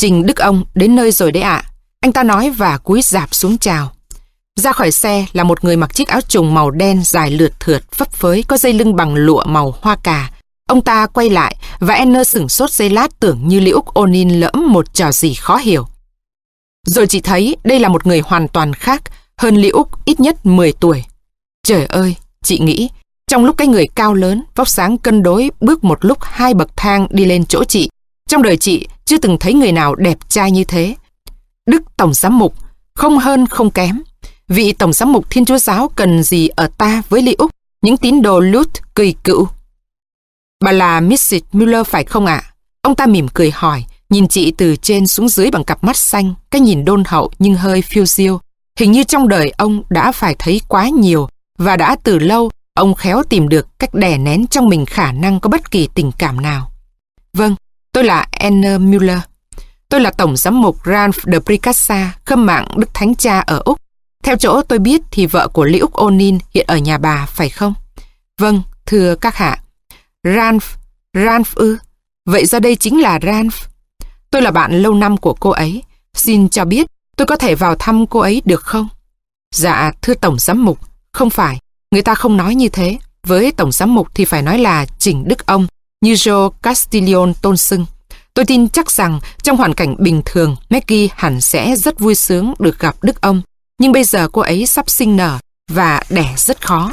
Trình Đức Ông đến nơi rồi đấy ạ. Anh ta nói và cúi dạp xuống chào. Ra khỏi xe là một người mặc chiếc áo trùng màu đen dài lượt thượt phấp phới có dây lưng bằng lụa màu hoa cà. Ông ta quay lại và Enner sửng sốt giây lát tưởng như Liễu Onin lỡm một trò gì khó hiểu. Rồi chị thấy đây là một người hoàn toàn khác, hơn Liễu ít nhất 10 tuổi. Trời ơi, chị nghĩ, trong lúc cái người cao lớn, vóc sáng cân đối bước một lúc hai bậc thang đi lên chỗ chị, trong đời chị chưa từng thấy người nào đẹp trai như thế. Đức Tổng Giám Mục, không hơn không kém. Vị Tổng Giám Mục Thiên Chúa Giáo cần gì ở ta với Lý Úc, những tín đồ lút kỳ cựu. Bà là Mrs. Muller phải không ạ? Ông ta mỉm cười hỏi, nhìn chị từ trên xuống dưới bằng cặp mắt xanh, cái nhìn đôn hậu nhưng hơi phiêu diêu. Hình như trong đời ông đã phải thấy quá nhiều và đã từ lâu ông khéo tìm được cách đè nén trong mình khả năng có bất kỳ tình cảm nào. Vâng, tôi là Anne Müller, Tôi là Tổng Giám mục Ralph de Pricassa, khâm mạng Đức Thánh Cha ở Úc. Theo chỗ tôi biết thì vợ của Lý Úc Onin hiện ở nhà bà, phải không? Vâng, thưa các hạ. Ralph, Ralph ư? Vậy ra đây chính là Ralph. Tôi là bạn lâu năm của cô ấy. Xin cho biết tôi có thể vào thăm cô ấy được không? Dạ, thưa Tổng Giám mục, không phải. Người ta không nói như thế. Với Tổng Giám mục thì phải nói là Trình Đức Ông, như Joe Castillon tôn sưng Tôi tin chắc rằng trong hoàn cảnh bình thường, Maggie hẳn sẽ rất vui sướng được gặp Đức ông. Nhưng bây giờ cô ấy sắp sinh nở và đẻ rất khó.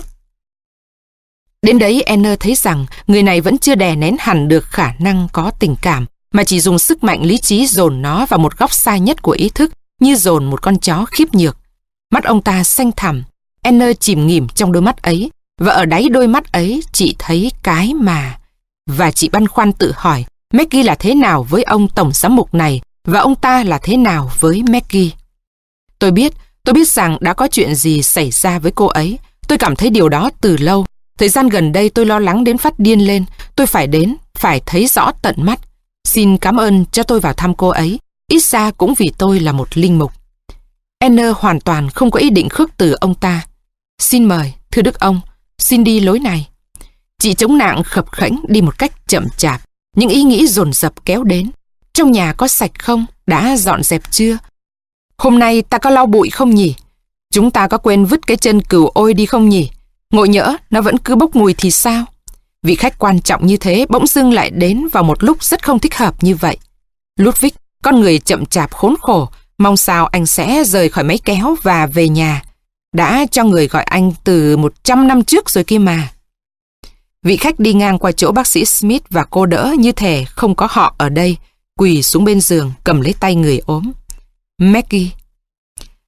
Đến đấy Anna thấy rằng người này vẫn chưa đè nén hẳn được khả năng có tình cảm, mà chỉ dùng sức mạnh lý trí dồn nó vào một góc xa nhất của ý thức, như dồn một con chó khiếp nhược. Mắt ông ta xanh thẳm, Anna chìm nghỉm trong đôi mắt ấy, và ở đáy đôi mắt ấy chị thấy cái mà. Và chị băn khoăn tự hỏi, Maggie là thế nào với ông tổng giám mục này và ông ta là thế nào với Maggie. Tôi biết, tôi biết rằng đã có chuyện gì xảy ra với cô ấy. Tôi cảm thấy điều đó từ lâu. Thời gian gần đây tôi lo lắng đến phát điên lên. Tôi phải đến, phải thấy rõ tận mắt. Xin cảm ơn cho tôi vào thăm cô ấy. Ít ra cũng vì tôi là một linh mục. Enner hoàn toàn không có ý định khước từ ông ta. Xin mời, thưa đức ông, xin đi lối này. Chị chống nạn khập khẽnh đi một cách chậm chạp. Những ý nghĩ dồn dập kéo đến. Trong nhà có sạch không? Đã dọn dẹp chưa? Hôm nay ta có lau bụi không nhỉ? Chúng ta có quên vứt cái chân cừu ôi đi không nhỉ? Ngộ nhỡ nó vẫn cứ bốc mùi thì sao? Vị khách quan trọng như thế bỗng dưng lại đến vào một lúc rất không thích hợp như vậy. Ludwig, con người chậm chạp khốn khổ, mong sao anh sẽ rời khỏi máy kéo và về nhà. Đã cho người gọi anh từ 100 năm trước rồi kia mà. Vị khách đi ngang qua chỗ bác sĩ Smith và cô đỡ như thể không có họ ở đây, quỳ xuống bên giường cầm lấy tay người ốm. Maggie.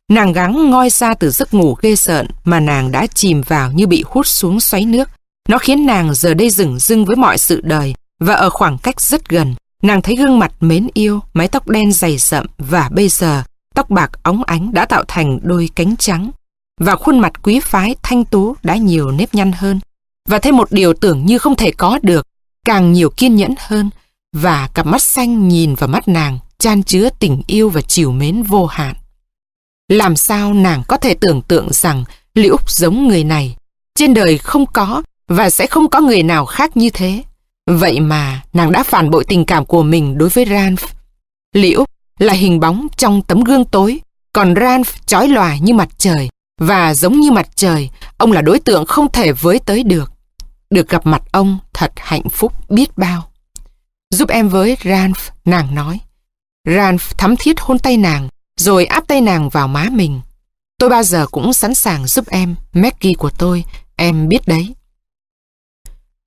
Nàng gắng ngoi ra từ giấc ngủ ghê sợn mà nàng đã chìm vào như bị hút xuống xoáy nước. Nó khiến nàng giờ đây dừng dưng với mọi sự đời và ở khoảng cách rất gần. Nàng thấy gương mặt mến yêu, mái tóc đen dày sậm và bây giờ tóc bạc óng ánh đã tạo thành đôi cánh trắng. Và khuôn mặt quý phái thanh tú đã nhiều nếp nhăn hơn và thêm một điều tưởng như không thể có được, càng nhiều kiên nhẫn hơn, và cặp mắt xanh nhìn vào mắt nàng, chan chứa tình yêu và chiều mến vô hạn. Làm sao nàng có thể tưởng tượng rằng Liễu giống người này? Trên đời không có và sẽ không có người nào khác như thế. Vậy mà nàng đã phản bội tình cảm của mình đối với Ranf. Liễu là hình bóng trong tấm gương tối, còn Ranf chói lòa như mặt trời. Và giống như mặt trời, ông là đối tượng không thể với tới được. Được gặp mặt ông thật hạnh phúc biết bao. Giúp em với Ranf, nàng nói. Ranf thắm thiết hôn tay nàng, rồi áp tay nàng vào má mình. Tôi bao giờ cũng sẵn sàng giúp em, Maggie của tôi, em biết đấy.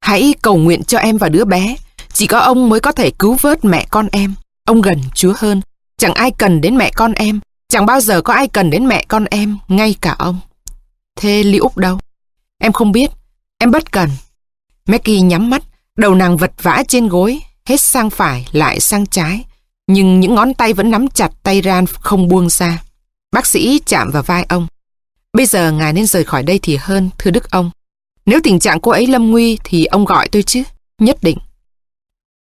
Hãy cầu nguyện cho em và đứa bé. Chỉ có ông mới có thể cứu vớt mẹ con em. Ông gần Chúa hơn. Chẳng ai cần đến mẹ con em. Chẳng bao giờ có ai cần đến mẹ con em, ngay cả ông. Thế Lý Úc đâu? Em không biết. Em bất cần. Maggie nhắm mắt, đầu nàng vật vã trên gối, hết sang phải lại sang trái. Nhưng những ngón tay vẫn nắm chặt tay Ran không buông ra. Bác sĩ chạm vào vai ông. Bây giờ ngài nên rời khỏi đây thì hơn, thưa đức ông. Nếu tình trạng cô ấy lâm nguy thì ông gọi tôi chứ, nhất định.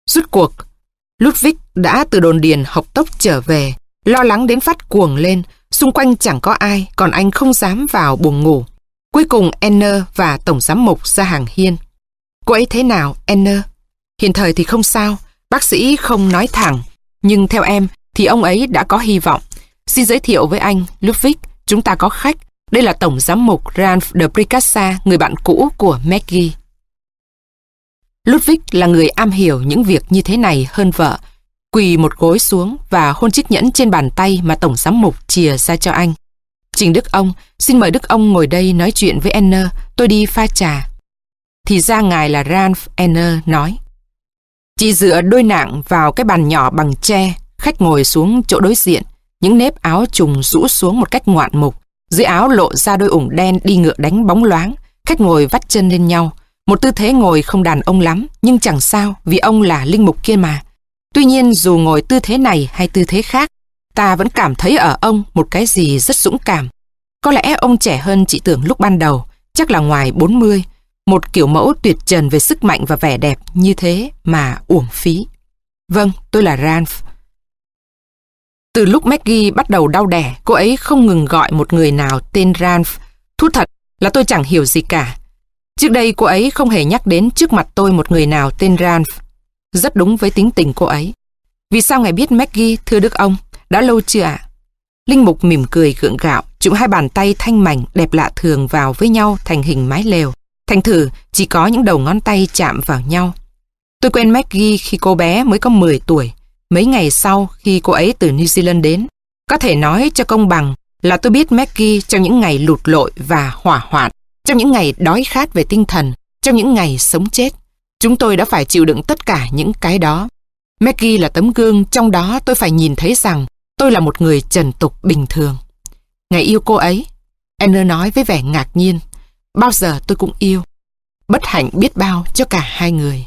Rút cuộc, Ludwig đã từ đồn điền học tốc trở về, lo lắng đến phát cuồng lên, xung quanh chẳng có ai, còn anh không dám vào buồng ngủ. Cuối cùng Enner và Tổng Giám Mục ra hàng hiên. Cô ấy thế nào, Anna? Hiện thời thì không sao, bác sĩ không nói thẳng. Nhưng theo em, thì ông ấy đã có hy vọng. Xin giới thiệu với anh, Ludwig, chúng ta có khách. Đây là Tổng Giám mục Ralph de Pricassa, người bạn cũ của Maggie. Ludwig là người am hiểu những việc như thế này hơn vợ. Quỳ một gối xuống và hôn chiếc nhẫn trên bàn tay mà Tổng Giám mục chìa ra cho anh. Trình Đức ông, xin mời Đức ông ngồi đây nói chuyện với Enner. tôi đi pha trà. Thì ra ngài là Ralph Enner nói. Chị dựa đôi nạng vào cái bàn nhỏ bằng tre, khách ngồi xuống chỗ đối diện, những nếp áo trùng rũ xuống một cách ngoạn mục. Dưới áo lộ ra đôi ủng đen đi ngựa đánh bóng loáng, khách ngồi vắt chân lên nhau. Một tư thế ngồi không đàn ông lắm, nhưng chẳng sao vì ông là linh mục kia mà. Tuy nhiên dù ngồi tư thế này hay tư thế khác, ta vẫn cảm thấy ở ông một cái gì rất dũng cảm. Có lẽ ông trẻ hơn chị tưởng lúc ban đầu, chắc là ngoài 40, một kiểu mẫu tuyệt trần về sức mạnh và vẻ đẹp như thế mà uổng phí. Vâng, tôi là Ranf. Từ lúc Maggie bắt đầu đau đẻ, cô ấy không ngừng gọi một người nào tên Ranf. Thú thật là tôi chẳng hiểu gì cả. Trước đây cô ấy không hề nhắc đến trước mặt tôi một người nào tên Ranf. Rất đúng với tính tình cô ấy. Vì sao ngài biết Maggie, thưa Đức ông? Đã lâu chưa ạ? Linh Mục mỉm cười gượng gạo, chụm hai bàn tay thanh mảnh đẹp lạ thường vào với nhau thành hình mái lều. Thành thử chỉ có những đầu ngón tay chạm vào nhau. Tôi quen Maggie khi cô bé mới có 10 tuổi. Mấy ngày sau khi cô ấy từ New Zealand đến, có thể nói cho công bằng là tôi biết Maggie trong những ngày lụt lội và hỏa hoạn, trong những ngày đói khát về tinh thần, trong những ngày sống chết. Chúng tôi đã phải chịu đựng tất cả những cái đó. Maggie là tấm gương trong đó tôi phải nhìn thấy rằng tôi là một người trần tục bình thường. Ngày yêu cô ấy, Anna nói với vẻ ngạc nhiên. Bao giờ tôi cũng yêu. Bất hạnh biết bao cho cả hai người.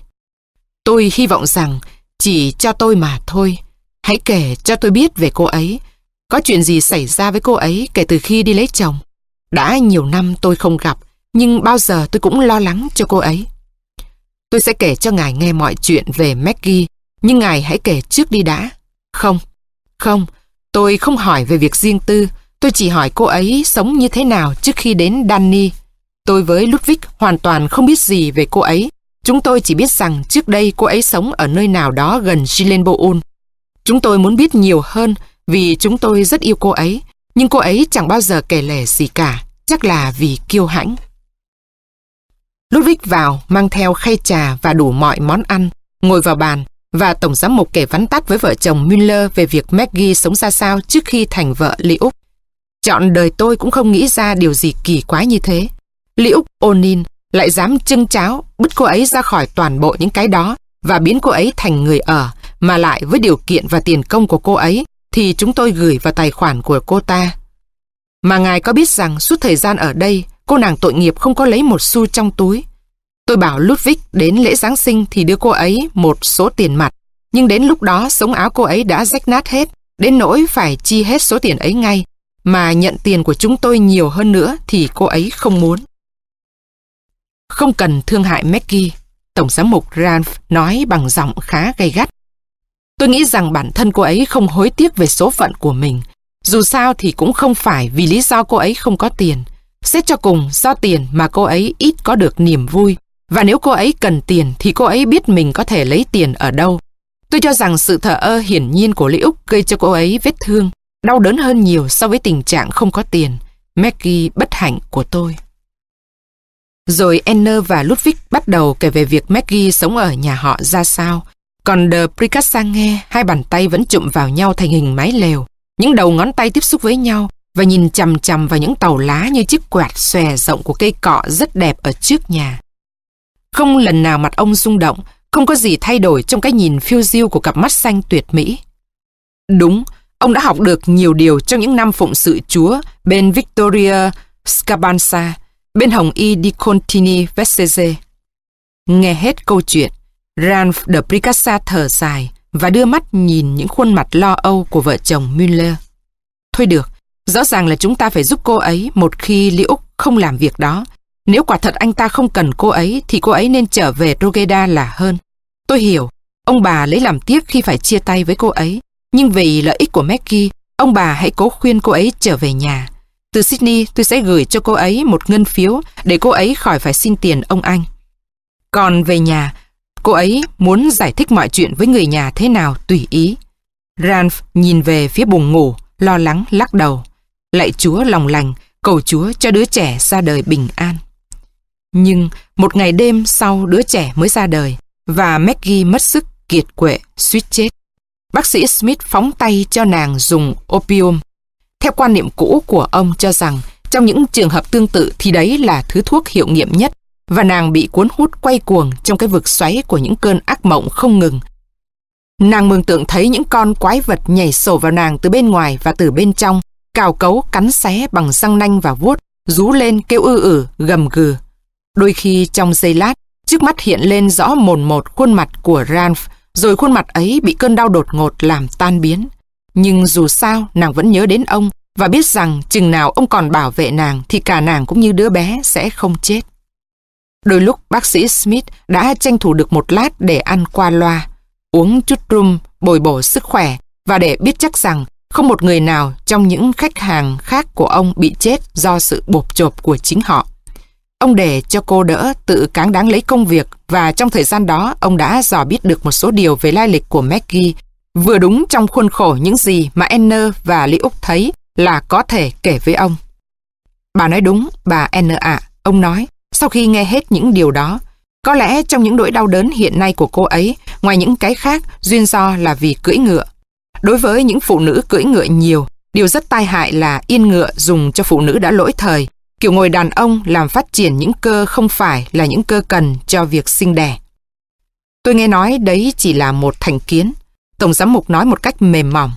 Tôi hy vọng rằng chỉ cho tôi mà thôi. Hãy kể cho tôi biết về cô ấy. Có chuyện gì xảy ra với cô ấy kể từ khi đi lấy chồng. Đã nhiều năm tôi không gặp, nhưng bao giờ tôi cũng lo lắng cho cô ấy. Tôi sẽ kể cho ngài nghe mọi chuyện về Maggie, nhưng ngài hãy kể trước đi đã. Không, không, tôi không hỏi về việc riêng tư, tôi chỉ hỏi cô ấy sống như thế nào trước khi đến Danny. Tôi với Ludwig hoàn toàn không biết gì về cô ấy. Chúng tôi chỉ biết rằng trước đây cô ấy sống ở nơi nào đó gần Gilenboon. Chúng tôi muốn biết nhiều hơn vì chúng tôi rất yêu cô ấy, nhưng cô ấy chẳng bao giờ kể lể gì cả, chắc là vì kiêu hãnh. Ludwig vào mang theo khay trà và đủ mọi món ăn, ngồi vào bàn và Tổng giám mục kể vắn tắt với vợ chồng Müller về việc Maggie sống ra sao trước khi thành vợ Lý Úc. Chọn đời tôi cũng không nghĩ ra điều gì kỳ quái như thế. Liễu Onin lại dám trưng cháo bứt cô ấy ra khỏi toàn bộ những cái đó và biến cô ấy thành người ở, mà lại với điều kiện và tiền công của cô ấy thì chúng tôi gửi vào tài khoản của cô ta. Mà ngài có biết rằng suốt thời gian ở đây, cô nàng tội nghiệp không có lấy một xu trong túi. Tôi bảo Ludwig đến lễ Giáng sinh thì đưa cô ấy một số tiền mặt, nhưng đến lúc đó sống áo cô ấy đã rách nát hết, đến nỗi phải chi hết số tiền ấy ngay, mà nhận tiền của chúng tôi nhiều hơn nữa thì cô ấy không muốn. Không cần thương hại Maggie, Tổng giám mục Ralph nói bằng giọng khá gay gắt. Tôi nghĩ rằng bản thân cô ấy không hối tiếc về số phận của mình. Dù sao thì cũng không phải vì lý do cô ấy không có tiền. Xét cho cùng, do tiền mà cô ấy ít có được niềm vui. Và nếu cô ấy cần tiền thì cô ấy biết mình có thể lấy tiền ở đâu. Tôi cho rằng sự thờ ơ hiển nhiên của Lý Úc gây cho cô ấy vết thương, đau đớn hơn nhiều so với tình trạng không có tiền. Maggie bất hạnh của tôi. Rồi enner và Ludwig bắt đầu kể về việc Maggie sống ở nhà họ ra sao. Còn The Pricassa nghe, hai bàn tay vẫn chụm vào nhau thành hình mái lều. Những đầu ngón tay tiếp xúc với nhau và nhìn chằm chằm vào những tàu lá như chiếc quạt xòe rộng của cây cọ rất đẹp ở trước nhà. Không lần nào mặt ông rung động, không có gì thay đổi trong cái nhìn phiêu diêu của cặp mắt xanh tuyệt mỹ. Đúng, ông đã học được nhiều điều trong những năm phụng sự Chúa bên Victoria Scabanza bên Hồng Y di Contini Vestese. Nghe hết câu chuyện, Ralph de Pricassa thở dài và đưa mắt nhìn những khuôn mặt lo âu của vợ chồng Müller. Thôi được, rõ ràng là chúng ta phải giúp cô ấy một khi Lý Úc không làm việc đó. Nếu quả thật anh ta không cần cô ấy thì cô ấy nên trở về Rogeda là hơn. Tôi hiểu, ông bà lấy làm tiếc khi phải chia tay với cô ấy. Nhưng vì lợi ích của Maggie, ông bà hãy cố khuyên cô ấy trở về nhà. Từ Sydney tôi sẽ gửi cho cô ấy một ngân phiếu để cô ấy khỏi phải xin tiền ông anh. Còn về nhà, cô ấy muốn giải thích mọi chuyện với người nhà thế nào tùy ý. Ralph nhìn về phía buồng ngủ, lo lắng lắc đầu. Lạy Chúa lòng lành, cầu Chúa cho đứa trẻ ra đời bình an. Nhưng một ngày đêm sau đứa trẻ mới ra đời và Maggie mất sức kiệt quệ, suýt chết. Bác sĩ Smith phóng tay cho nàng dùng opium. Theo quan niệm cũ của ông cho rằng trong những trường hợp tương tự thì đấy là thứ thuốc hiệu nghiệm nhất và nàng bị cuốn hút quay cuồng trong cái vực xoáy của những cơn ác mộng không ngừng. Nàng mường tượng thấy những con quái vật nhảy sổ vào nàng từ bên ngoài và từ bên trong, cào cấu cắn xé bằng răng nanh và vuốt, rú lên kêu ư ử, gầm gừ. Đôi khi trong giây lát, trước mắt hiện lên rõ mồn một khuôn mặt của Ranf, rồi khuôn mặt ấy bị cơn đau đột ngột làm tan biến. Nhưng dù sao, nàng vẫn nhớ đến ông và biết rằng chừng nào ông còn bảo vệ nàng thì cả nàng cũng như đứa bé sẽ không chết. Đôi lúc bác sĩ Smith đã tranh thủ được một lát để ăn qua loa, uống chút rum bồi bổ sức khỏe và để biết chắc rằng không một người nào trong những khách hàng khác của ông bị chết do sự bộp chộp của chính họ. Ông để cho cô đỡ tự cáng đáng lấy công việc và trong thời gian đó ông đã dò biết được một số điều về lai lịch của Maggie, vừa đúng trong khuôn khổ những gì mà enner và Lý Úc thấy là có thể kể với ông. Bà nói đúng, bà enner ạ, ông nói, sau khi nghe hết những điều đó, có lẽ trong những nỗi đau đớn hiện nay của cô ấy, ngoài những cái khác, duyên do là vì cưỡi ngựa. Đối với những phụ nữ cưỡi ngựa nhiều, điều rất tai hại là yên ngựa dùng cho phụ nữ đã lỗi thời, kiểu ngồi đàn ông làm phát triển những cơ không phải là những cơ cần cho việc sinh đẻ. Tôi nghe nói đấy chỉ là một thành kiến. Tổng giám mục nói một cách mềm mỏng.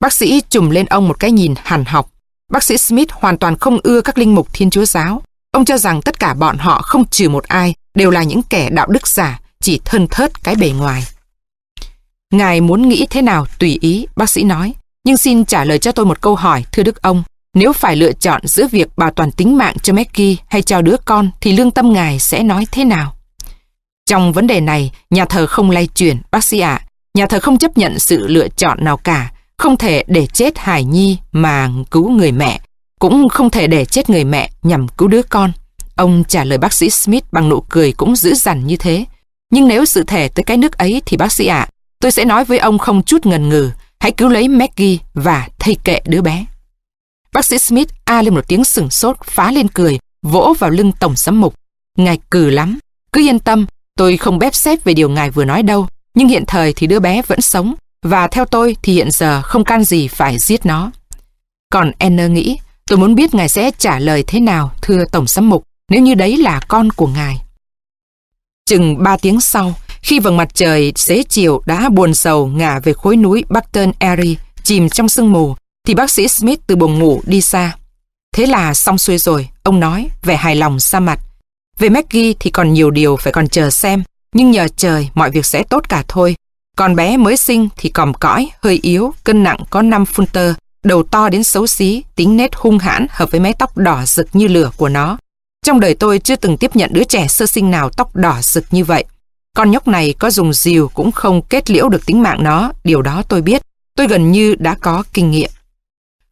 Bác sĩ trùm lên ông một cái nhìn hàn học. Bác sĩ Smith hoàn toàn không ưa các linh mục thiên chúa giáo. Ông cho rằng tất cả bọn họ không trừ một ai đều là những kẻ đạo đức giả, chỉ thân thớt cái bề ngoài. Ngài muốn nghĩ thế nào tùy ý, bác sĩ nói. Nhưng xin trả lời cho tôi một câu hỏi, thưa Đức ông. Nếu phải lựa chọn giữa việc bảo toàn tính mạng cho Mackie hay cho đứa con thì lương tâm ngài sẽ nói thế nào? Trong vấn đề này, nhà thờ không lay chuyển, bác sĩ ạ. Nhà thờ không chấp nhận sự lựa chọn nào cả. Không thể để chết Hải Nhi mà cứu người mẹ. Cũng không thể để chết người mẹ nhằm cứu đứa con. Ông trả lời bác sĩ Smith bằng nụ cười cũng dữ dằn như thế. Nhưng nếu sự thể tới cái nước ấy thì bác sĩ ạ, tôi sẽ nói với ông không chút ngần ngừ. Hãy cứu lấy Maggie và thay kệ đứa bé. Bác sĩ Smith a lên một tiếng sừng sốt, phá lên cười, vỗ vào lưng tổng giám mục. Ngài cừ lắm, cứ yên tâm, tôi không bép xếp về điều ngài vừa nói đâu. Nhưng hiện thời thì đứa bé vẫn sống, và theo tôi thì hiện giờ không can gì phải giết nó. Còn Enner nghĩ, tôi muốn biết ngài sẽ trả lời thế nào, thưa tổng giám mục, nếu như đấy là con của ngài. Chừng ba tiếng sau, khi vầng mặt trời xế chiều đã buồn sầu ngả về khối núi Barton Airy, chìm trong sương mù, thì bác sĩ Smith từ buồng ngủ đi xa. Thế là xong xuôi rồi, ông nói, vẻ hài lòng xa mặt. Về Maggie thì còn nhiều điều phải còn chờ xem, nhưng nhờ trời mọi việc sẽ tốt cả thôi. Còn bé mới sinh thì còm cõi, hơi yếu, cân nặng có 5 funter, đầu to đến xấu xí, tính nét hung hãn hợp với mái tóc đỏ rực như lửa của nó. Trong đời tôi chưa từng tiếp nhận đứa trẻ sơ sinh nào tóc đỏ rực như vậy. Con nhóc này có dùng dìu cũng không kết liễu được tính mạng nó, điều đó tôi biết. Tôi gần như đã có kinh nghiệm.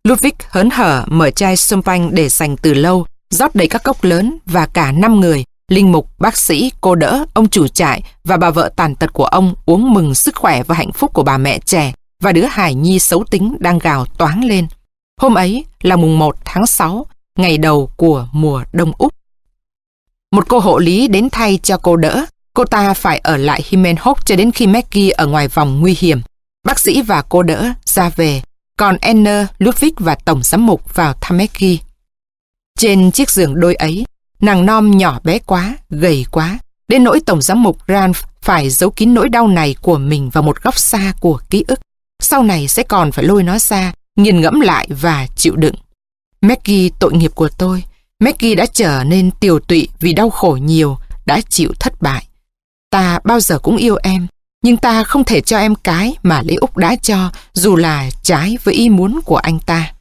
Ludwig hớn hở mở chai champagne để dành từ lâu, rót đầy các cốc lớn và cả năm người, linh mục, bác sĩ, cô đỡ, ông chủ trại và bà vợ tàn tật của ông uống mừng sức khỏe và hạnh phúc của bà mẹ trẻ và đứa hải nhi xấu tính đang gào toáng lên. Hôm ấy là mùng 1 tháng 6, ngày đầu của mùa đông Úc. Một cô hộ lý đến thay cho cô đỡ. Cô ta phải ở lại Himenhoek cho đến khi Maggie ở ngoài vòng nguy hiểm. Bác sĩ và cô đỡ ra về còn enner, Ludwig và Tổng giám mục vào thăm Maggie. Trên chiếc giường đôi ấy, nàng non nhỏ bé quá, gầy quá, đến nỗi Tổng giám mục Ranf phải giấu kín nỗi đau này của mình vào một góc xa của ký ức. Sau này sẽ còn phải lôi nó ra, nghiền ngẫm lại và chịu đựng. Maggie tội nghiệp của tôi, Maggie đã trở nên tiều tụy vì đau khổ nhiều, đã chịu thất bại. Ta bao giờ cũng yêu em, nhưng ta không thể cho em cái mà Lê Úc đã cho dù là trái với ý muốn của anh ta.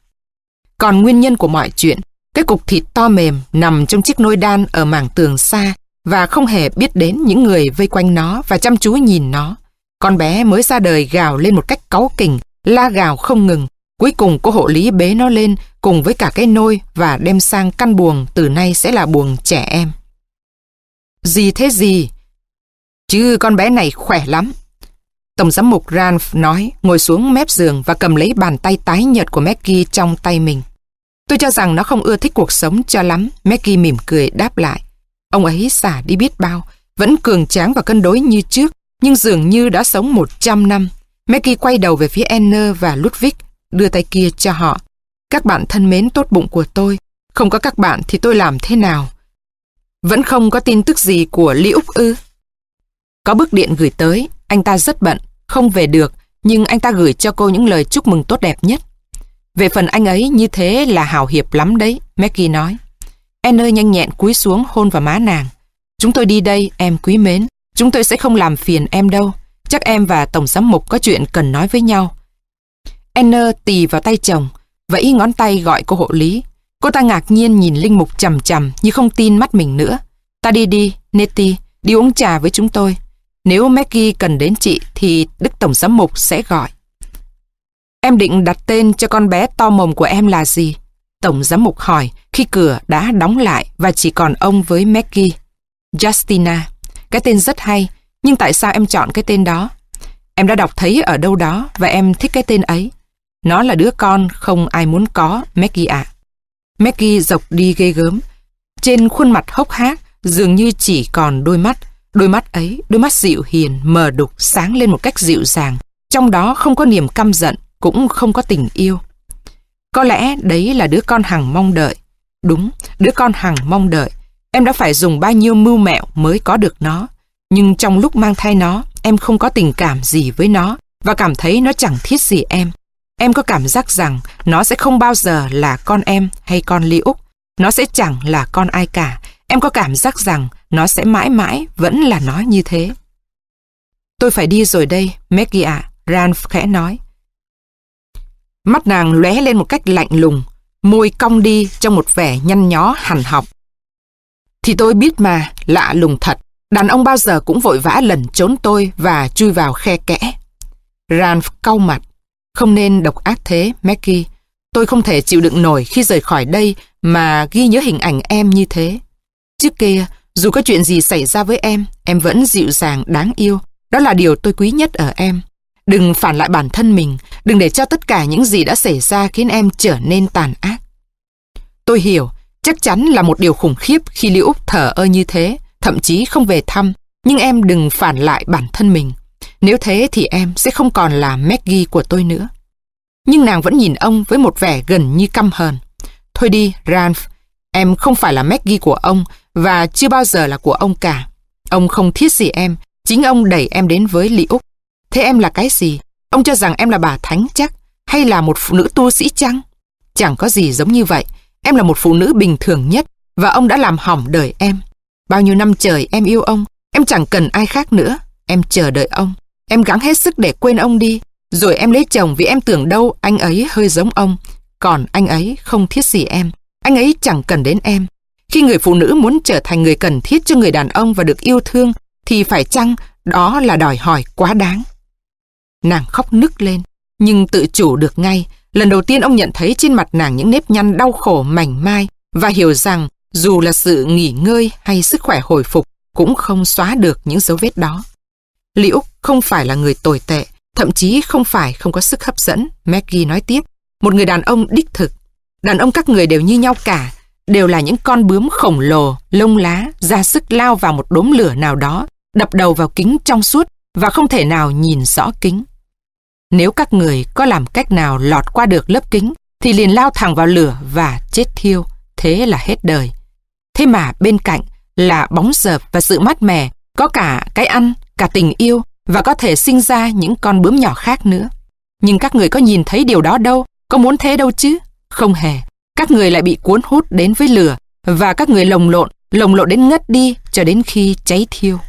Còn nguyên nhân của mọi chuyện, cái cục thịt to mềm nằm trong chiếc nôi đan ở mảng tường xa và không hề biết đến những người vây quanh nó và chăm chú nhìn nó. Con bé mới ra đời gào lên một cách cáu kỉnh, la gào không ngừng. Cuối cùng cô hộ lý bế nó lên cùng với cả cái nôi và đem sang căn buồng từ nay sẽ là buồng trẻ em. Gì thế gì? Chứ con bé này khỏe lắm. Tổng giám mục Ranf nói, ngồi xuống mép giường và cầm lấy bàn tay tái nhợt của Maggie trong tay mình. Tôi cho rằng nó không ưa thích cuộc sống cho lắm, Maggie mỉm cười đáp lại. Ông ấy xả đi biết bao, vẫn cường tráng và cân đối như trước, nhưng dường như đã sống 100 năm. Maggie quay đầu về phía Anne và Ludwig, đưa tay kia cho họ. Các bạn thân mến tốt bụng của tôi, không có các bạn thì tôi làm thế nào? Vẫn không có tin tức gì của Lý Úc ư? Có bức điện gửi tới, anh ta rất bận, không về được, nhưng anh ta gửi cho cô những lời chúc mừng tốt đẹp nhất. Về phần anh ấy như thế là hào hiệp lắm đấy, Maggie nói. Anne nhanh nhẹn cúi xuống hôn vào má nàng. Chúng tôi đi đây, em quý mến. Chúng tôi sẽ không làm phiền em đâu. Chắc em và Tổng giám mục có chuyện cần nói với nhau. Anne tì vào tay chồng, vẫy ngón tay gọi cô hộ lý. Cô ta ngạc nhiên nhìn Linh Mục chầm chầm như không tin mắt mình nữa. Ta đi đi, Nettie, đi uống trà với chúng tôi. Nếu Maggie cần đến chị thì Đức Tổng giám mục sẽ gọi. Em định đặt tên cho con bé to mồm của em là gì? Tổng giám mục hỏi khi cửa đã đóng lại và chỉ còn ông với Maggie. Justina. Cái tên rất hay, nhưng tại sao em chọn cái tên đó? Em đã đọc thấy ở đâu đó và em thích cái tên ấy. Nó là đứa con không ai muốn có, Maggie ạ. Maggie dọc đi ghê gớm. Trên khuôn mặt hốc hác, dường như chỉ còn đôi mắt. Đôi mắt ấy, đôi mắt dịu hiền, mờ đục, sáng lên một cách dịu dàng. Trong đó không có niềm căm giận, cũng không có tình yêu. Có lẽ đấy là đứa con Hằng mong đợi. Đúng, đứa con Hằng mong đợi. Em đã phải dùng bao nhiêu mưu mẹo mới có được nó. Nhưng trong lúc mang thai nó, em không có tình cảm gì với nó và cảm thấy nó chẳng thiết gì em. Em có cảm giác rằng nó sẽ không bao giờ là con em hay con Lý Úc. Nó sẽ chẳng là con ai cả. Em có cảm giác rằng nó sẽ mãi mãi vẫn là nó như thế. Tôi phải đi rồi đây, Maggie ạ, Ranf khẽ nói. Mắt nàng lóe lên một cách lạnh lùng, môi cong đi trong một vẻ nhăn nhó hằn học. Thì tôi biết mà, lạ lùng thật, đàn ông bao giờ cũng vội vã lẩn trốn tôi và chui vào khe kẽ. Ranf cau mặt, không nên độc ác thế, Mackie. Tôi không thể chịu đựng nổi khi rời khỏi đây mà ghi nhớ hình ảnh em như thế. Trước kia, dù có chuyện gì xảy ra với em, em vẫn dịu dàng, đáng yêu. Đó là điều tôi quý nhất ở em. Đừng phản lại bản thân mình, đừng để cho tất cả những gì đã xảy ra khiến em trở nên tàn ác. Tôi hiểu, chắc chắn là một điều khủng khiếp khi Liễu Úc thở ơ như thế, thậm chí không về thăm, nhưng em đừng phản lại bản thân mình. Nếu thế thì em sẽ không còn là Maggie của tôi nữa. Nhưng nàng vẫn nhìn ông với một vẻ gần như căm hờn. Thôi đi, Ralph, em không phải là Maggie của ông và chưa bao giờ là của ông cả. Ông không thiết gì em, chính ông đẩy em đến với Lý Úc. Thế em là cái gì? Ông cho rằng em là bà thánh chắc, hay là một phụ nữ tu sĩ chăng? Chẳng có gì giống như vậy. Em là một phụ nữ bình thường nhất và ông đã làm hỏng đời em. Bao nhiêu năm trời em yêu ông, em chẳng cần ai khác nữa. Em chờ đợi ông. Em gắng hết sức để quên ông đi. Rồi em lấy chồng vì em tưởng đâu anh ấy hơi giống ông. Còn anh ấy không thiết gì em. Anh ấy chẳng cần đến em. Khi người phụ nữ muốn trở thành người cần thiết cho người đàn ông và được yêu thương, thì phải chăng đó là đòi hỏi quá đáng. Nàng khóc nức lên, nhưng tự chủ được ngay. Lần đầu tiên ông nhận thấy trên mặt nàng những nếp nhăn đau khổ mảnh mai và hiểu rằng dù là sự nghỉ ngơi hay sức khỏe hồi phục cũng không xóa được những dấu vết đó. Liễu không phải là người tồi tệ, thậm chí không phải không có sức hấp dẫn, Maggie nói tiếp. Một người đàn ông đích thực. Đàn ông các người đều như nhau cả, đều là những con bướm khổng lồ, lông lá, ra sức lao vào một đốm lửa nào đó, đập đầu vào kính trong suốt và không thể nào nhìn rõ kính. Nếu các người có làm cách nào lọt qua được lớp kính, thì liền lao thẳng vào lửa và chết thiêu, thế là hết đời. Thế mà bên cạnh là bóng dợp và sự mát mẻ, có cả cái ăn, cả tình yêu và có thể sinh ra những con bướm nhỏ khác nữa. Nhưng các người có nhìn thấy điều đó đâu, có muốn thế đâu chứ? Không hề. Các người lại bị cuốn hút đến với lửa và các người lồng lộn, lồng lộn đến ngất đi cho đến khi cháy thiêu.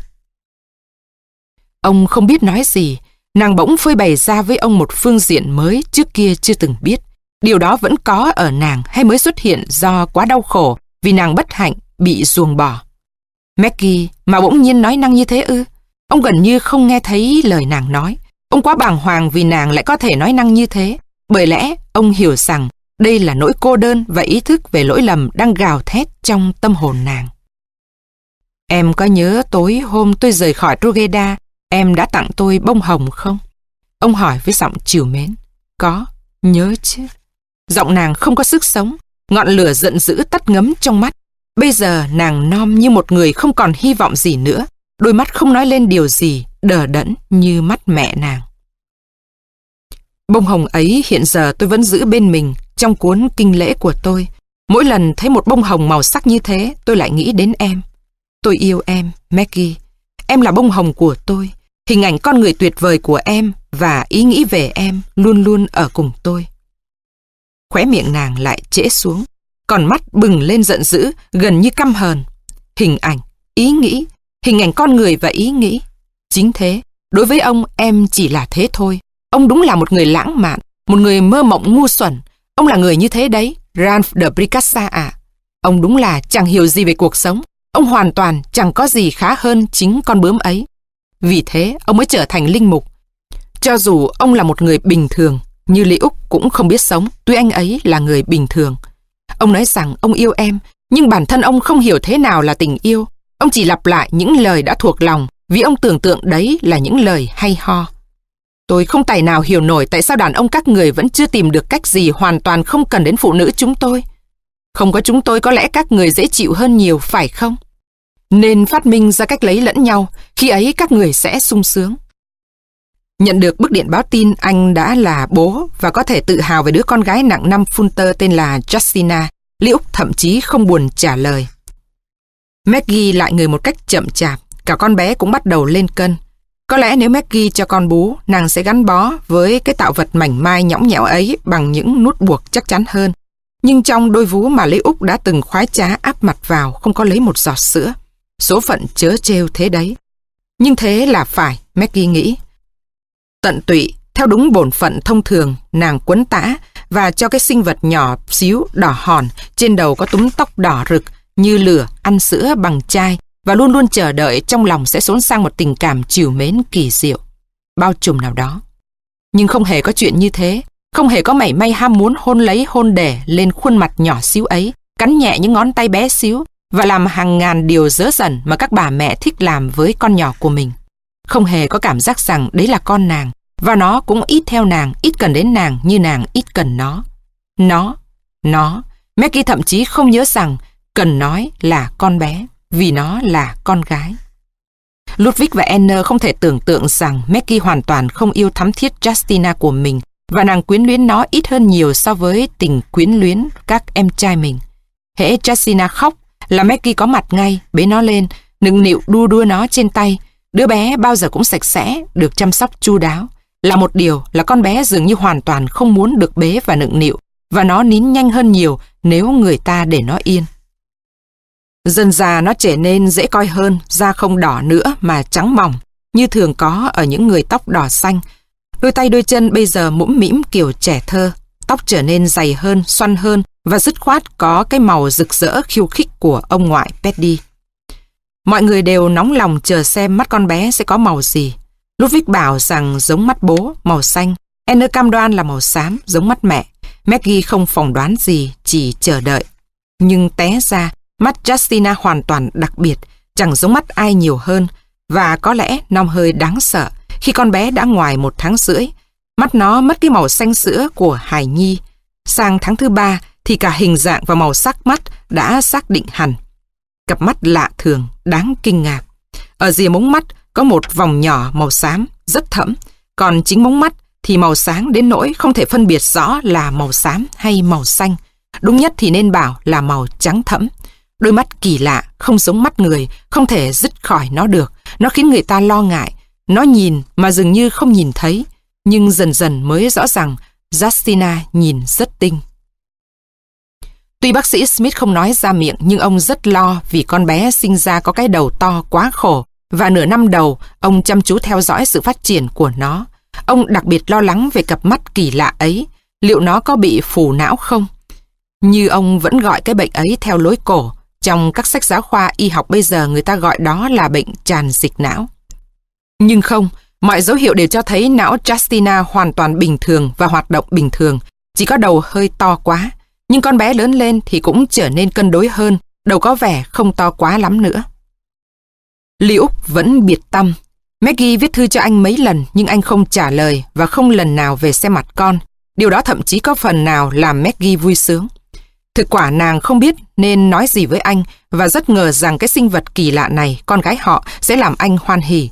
Ông không biết nói gì, nàng bỗng phơi bày ra với ông một phương diện mới trước kia chưa từng biết. Điều đó vẫn có ở nàng hay mới xuất hiện do quá đau khổ vì nàng bất hạnh, bị ruồng bỏ. Maggie, mà bỗng nhiên nói năng như thế ư? Ông gần như không nghe thấy lời nàng nói. Ông quá bàng hoàng vì nàng lại có thể nói năng như thế. Bởi lẽ, ông hiểu rằng đây là nỗi cô đơn và ý thức về lỗi lầm đang gào thét trong tâm hồn nàng. Em có nhớ tối hôm tôi rời khỏi Rogeda em đã tặng tôi bông hồng không? Ông hỏi với giọng chiều mến. Có, nhớ chứ. Giọng nàng không có sức sống, ngọn lửa giận dữ tắt ngấm trong mắt. Bây giờ nàng non như một người không còn hy vọng gì nữa, đôi mắt không nói lên điều gì, đờ đẫn như mắt mẹ nàng. Bông hồng ấy hiện giờ tôi vẫn giữ bên mình trong cuốn kinh lễ của tôi. Mỗi lần thấy một bông hồng màu sắc như thế, tôi lại nghĩ đến em. Tôi yêu em, Maggie. Em là bông hồng của tôi. Hình ảnh con người tuyệt vời của em và ý nghĩ về em luôn luôn ở cùng tôi. Khóe miệng nàng lại trễ xuống, còn mắt bừng lên giận dữ, gần như căm hờn. Hình ảnh, ý nghĩ, hình ảnh con người và ý nghĩ. Chính thế, đối với ông em chỉ là thế thôi. Ông đúng là một người lãng mạn, một người mơ mộng ngu xuẩn. Ông là người như thế đấy, Ralph de Bricassa à. Ông đúng là chẳng hiểu gì về cuộc sống. Ông hoàn toàn chẳng có gì khá hơn chính con bướm ấy. Vì thế, ông mới trở thành linh mục. Cho dù ông là một người bình thường, như Lý Úc cũng không biết sống, tuy anh ấy là người bình thường. Ông nói rằng ông yêu em, nhưng bản thân ông không hiểu thế nào là tình yêu. Ông chỉ lặp lại những lời đã thuộc lòng, vì ông tưởng tượng đấy là những lời hay ho. Tôi không tài nào hiểu nổi tại sao đàn ông các người vẫn chưa tìm được cách gì hoàn toàn không cần đến phụ nữ chúng tôi. Không có chúng tôi có lẽ các người dễ chịu hơn nhiều, phải không? Nên phát minh ra cách lấy lẫn nhau, khi ấy các người sẽ sung sướng. Nhận được bức điện báo tin anh đã là bố và có thể tự hào về đứa con gái nặng 5 funter tên là Justina, Lý Úc thậm chí không buồn trả lời. Maggie lại người một cách chậm chạp, cả con bé cũng bắt đầu lên cân. Có lẽ nếu Maggie cho con bú, nàng sẽ gắn bó với cái tạo vật mảnh mai nhõng nhẽo ấy bằng những nút buộc chắc chắn hơn. Nhưng trong đôi vú mà Lý Úc đã từng khoái trá áp mặt vào không có lấy một giọt sữa. Số phận chớ trêu thế đấy. Nhưng thế là phải, Maggie nghĩ. Tận tụy, theo đúng bổn phận thông thường, nàng quấn tã và cho cái sinh vật nhỏ xíu đỏ hòn trên đầu có túm tóc đỏ rực như lửa ăn sữa bằng chai và luôn luôn chờ đợi trong lòng sẽ xốn sang một tình cảm chiều mến kỳ diệu, bao trùm nào đó. Nhưng không hề có chuyện như thế, không hề có mảy may ham muốn hôn lấy hôn đẻ lên khuôn mặt nhỏ xíu ấy, cắn nhẹ những ngón tay bé xíu và làm hàng ngàn điều dớ dẩn mà các bà mẹ thích làm với con nhỏ của mình. Không hề có cảm giác rằng đấy là con nàng, và nó cũng ít theo nàng, ít cần đến nàng như nàng ít cần nó. Nó, nó, Maggie thậm chí không nhớ rằng cần nói là con bé vì nó là con gái. Ludwig và Anna không thể tưởng tượng rằng Maggie hoàn toàn không yêu thắm thiết Justina của mình và nàng quyến luyến nó ít hơn nhiều so với tình quyến luyến các em trai mình. Hễ Justina khóc là Maggie có mặt ngay, bế nó lên, nựng nịu đua đua nó trên tay. Đứa bé bao giờ cũng sạch sẽ, được chăm sóc chu đáo. Là một điều là con bé dường như hoàn toàn không muốn được bế và nựng nịu và nó nín nhanh hơn nhiều nếu người ta để nó yên. Dần già nó trở nên dễ coi hơn, da không đỏ nữa mà trắng mỏng, như thường có ở những người tóc đỏ xanh. Đôi tay đôi chân bây giờ mũm mĩm kiểu trẻ thơ, tóc trở nên dày hơn, xoăn hơn và dứt khoát có cái màu rực rỡ khiêu khích của ông ngoại Petty. Mọi người đều nóng lòng chờ xem mắt con bé sẽ có màu gì. Ludwig bảo rằng giống mắt bố, màu xanh. Anne cam đoan là màu xám, giống mắt mẹ. Maggie không phỏng đoán gì, chỉ chờ đợi. Nhưng té ra, Mắt Justina hoàn toàn đặc biệt, chẳng giống mắt ai nhiều hơn và có lẽ nó hơi đáng sợ khi con bé đã ngoài một tháng rưỡi. Mắt nó mất cái màu xanh sữa của Hải Nhi. Sang tháng thứ ba thì cả hình dạng và màu sắc mắt đã xác định hẳn. Cặp mắt lạ thường, đáng kinh ngạc. Ở rìa mống mắt có một vòng nhỏ màu xám, rất thẫm, còn chính mống mắt thì màu sáng đến nỗi không thể phân biệt rõ là màu xám hay màu xanh. Đúng nhất thì nên bảo là màu trắng thẫm. Đôi mắt kỳ lạ, không giống mắt người, không thể dứt khỏi nó được. Nó khiến người ta lo ngại. Nó nhìn mà dường như không nhìn thấy. Nhưng dần dần mới rõ ràng Justina nhìn rất tinh. Tuy bác sĩ Smith không nói ra miệng nhưng ông rất lo vì con bé sinh ra có cái đầu to quá khổ và nửa năm đầu ông chăm chú theo dõi sự phát triển của nó. Ông đặc biệt lo lắng về cặp mắt kỳ lạ ấy, liệu nó có bị phù não không? Như ông vẫn gọi cái bệnh ấy theo lối cổ, trong các sách giáo khoa y học bây giờ người ta gọi đó là bệnh tràn dịch não. Nhưng không, mọi dấu hiệu đều cho thấy não Justina hoàn toàn bình thường và hoạt động bình thường, chỉ có đầu hơi to quá. Nhưng con bé lớn lên thì cũng trở nên cân đối hơn, đầu có vẻ không to quá lắm nữa. Lý Úc vẫn biệt tâm, Maggie viết thư cho anh mấy lần nhưng anh không trả lời và không lần nào về xem mặt con. Điều đó thậm chí có phần nào làm Maggie vui sướng. Thực quả nàng không biết nên nói gì với anh và rất ngờ rằng cái sinh vật kỳ lạ này, con gái họ, sẽ làm anh hoan hỉ.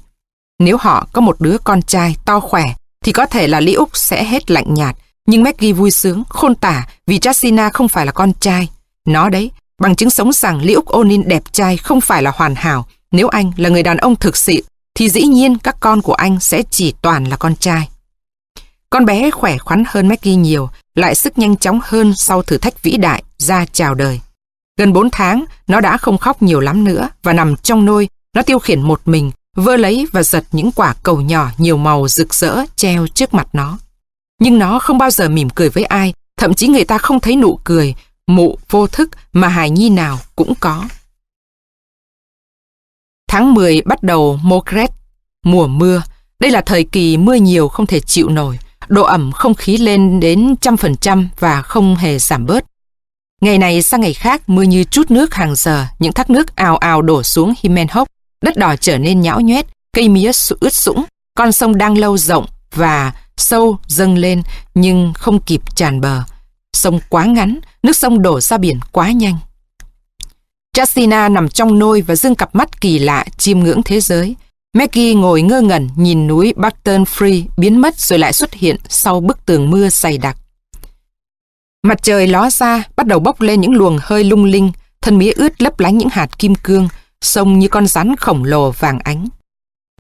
Nếu họ có một đứa con trai to khỏe thì có thể là Lý Úc sẽ hết lạnh nhạt. Nhưng Maggie vui sướng, khôn tả vì Jasina không phải là con trai. Nó đấy, bằng chứng sống rằng Lý Úc Onin đẹp trai không phải là hoàn hảo. Nếu anh là người đàn ông thực sự thì dĩ nhiên các con của anh sẽ chỉ toàn là con trai. Con bé khỏe khoắn hơn Maggie nhiều, lại sức nhanh chóng hơn sau thử thách vĩ đại ra chào đời. Gần 4 tháng, nó đã không khóc nhiều lắm nữa và nằm trong nôi, nó tiêu khiển một mình, vơ lấy và giật những quả cầu nhỏ nhiều màu rực rỡ treo trước mặt nó. Nhưng nó không bao giờ mỉm cười với ai, thậm chí người ta không thấy nụ cười, mụ vô thức mà hài nhi nào cũng có. Tháng 10 bắt đầu Mokret, mùa mưa. Đây là thời kỳ mưa nhiều không thể chịu nổi. Độ ẩm không khí lên đến trăm phần trăm và không hề giảm bớt. Ngày này sang ngày khác mưa như chút nước hàng giờ, những thác nước ào ào đổ xuống himenhok đất đỏ trở nên nhão nhoét, cây mía ướt sũng, con sông đang lâu rộng và sâu dâng lên nhưng không kịp tràn bờ. Sông quá ngắn, nước sông đổ ra biển quá nhanh. Justina nằm trong nôi và dương cặp mắt kỳ lạ chiêm ngưỡng thế giới. Maggie ngồi ngơ ngẩn nhìn núi Barton Free biến mất rồi lại xuất hiện sau bức tường mưa dày đặc. Mặt trời ló ra, bắt đầu bốc lên những luồng hơi lung linh, thân mía ướt lấp lánh những hạt kim cương, sông như con rắn khổng lồ vàng ánh.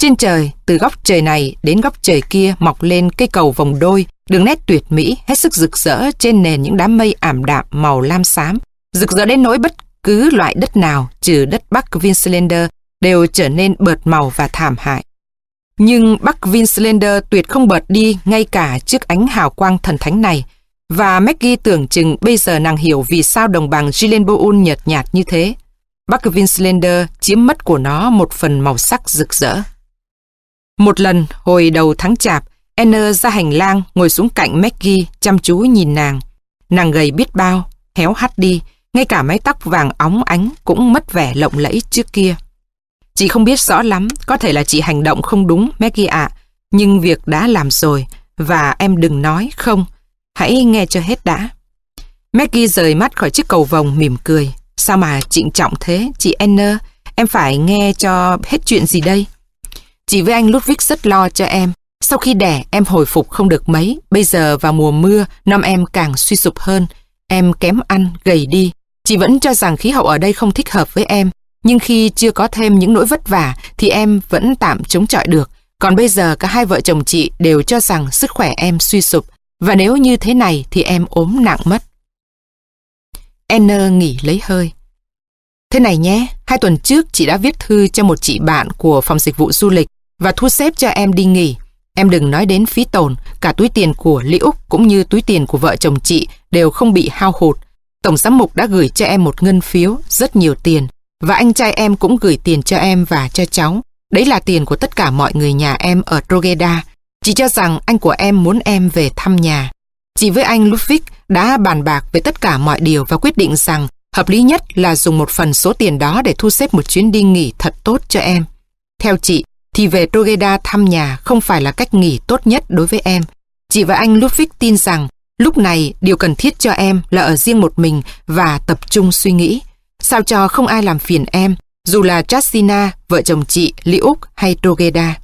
Trên trời, từ góc trời này đến góc trời kia mọc lên cây cầu vòng đôi, đường nét tuyệt mỹ, hết sức rực rỡ trên nền những đám mây ảm đạm màu lam xám, rực rỡ đến nỗi bất cứ loại đất nào trừ đất Bắc Vinslander đều trở nên bợt màu và thảm hại. Nhưng Bắc Vinslander tuyệt không bợt đi ngay cả trước ánh hào quang thần thánh này, và Maggie tưởng chừng bây giờ nàng hiểu vì sao đồng bằng Gilenboul nhợt nhạt như thế. Bắc Vinslander chiếm mất của nó một phần màu sắc rực rỡ. Một lần, hồi đầu tháng chạp, Anne ra hành lang ngồi xuống cạnh Maggie chăm chú nhìn nàng. Nàng gầy biết bao, héo hắt đi, ngay cả mái tóc vàng óng ánh cũng mất vẻ lộng lẫy trước kia. Chị không biết rõ lắm, có thể là chị hành động không đúng, Maggie ạ, nhưng việc đã làm rồi, và em đừng nói không, hãy nghe cho hết đã. Maggie rời mắt khỏi chiếc cầu vòng mỉm cười. Sao mà trịnh trọng thế, chị Anna em phải nghe cho hết chuyện gì đây? Chị với anh Ludwig rất lo cho em. Sau khi đẻ, em hồi phục không được mấy. Bây giờ vào mùa mưa, năm em càng suy sụp hơn. Em kém ăn, gầy đi. Chị vẫn cho rằng khí hậu ở đây không thích hợp với em. Nhưng khi chưa có thêm những nỗi vất vả thì em vẫn tạm chống chọi được. Còn bây giờ cả hai vợ chồng chị đều cho rằng sức khỏe em suy sụp. Và nếu như thế này thì em ốm nặng mất. Anne nghỉ lấy hơi. Thế này nhé, hai tuần trước chị đã viết thư cho một chị bạn của phòng dịch vụ du lịch và thu xếp cho em đi nghỉ. Em đừng nói đến phí tồn, cả túi tiền của Lý Úc cũng như túi tiền của vợ chồng chị đều không bị hao hụt. Tổng giám mục đã gửi cho em một ngân phiếu, rất nhiều tiền. Và anh trai em cũng gửi tiền cho em và cho cháu. Đấy là tiền của tất cả mọi người nhà em ở Rogeda. Chị cho rằng anh của em muốn em về thăm nhà. Chị với anh Ludwig đã bàn bạc về tất cả mọi điều và quyết định rằng hợp lý nhất là dùng một phần số tiền đó để thu xếp một chuyến đi nghỉ thật tốt cho em. Theo chị, thì về Togeda thăm nhà không phải là cách nghỉ tốt nhất đối với em. Chị và anh Ludwig tin rằng lúc này điều cần thiết cho em là ở riêng một mình và tập trung suy nghĩ. Sao cho không ai làm phiền em, dù là Chasina, vợ chồng chị, Lý Úc hay Togeda.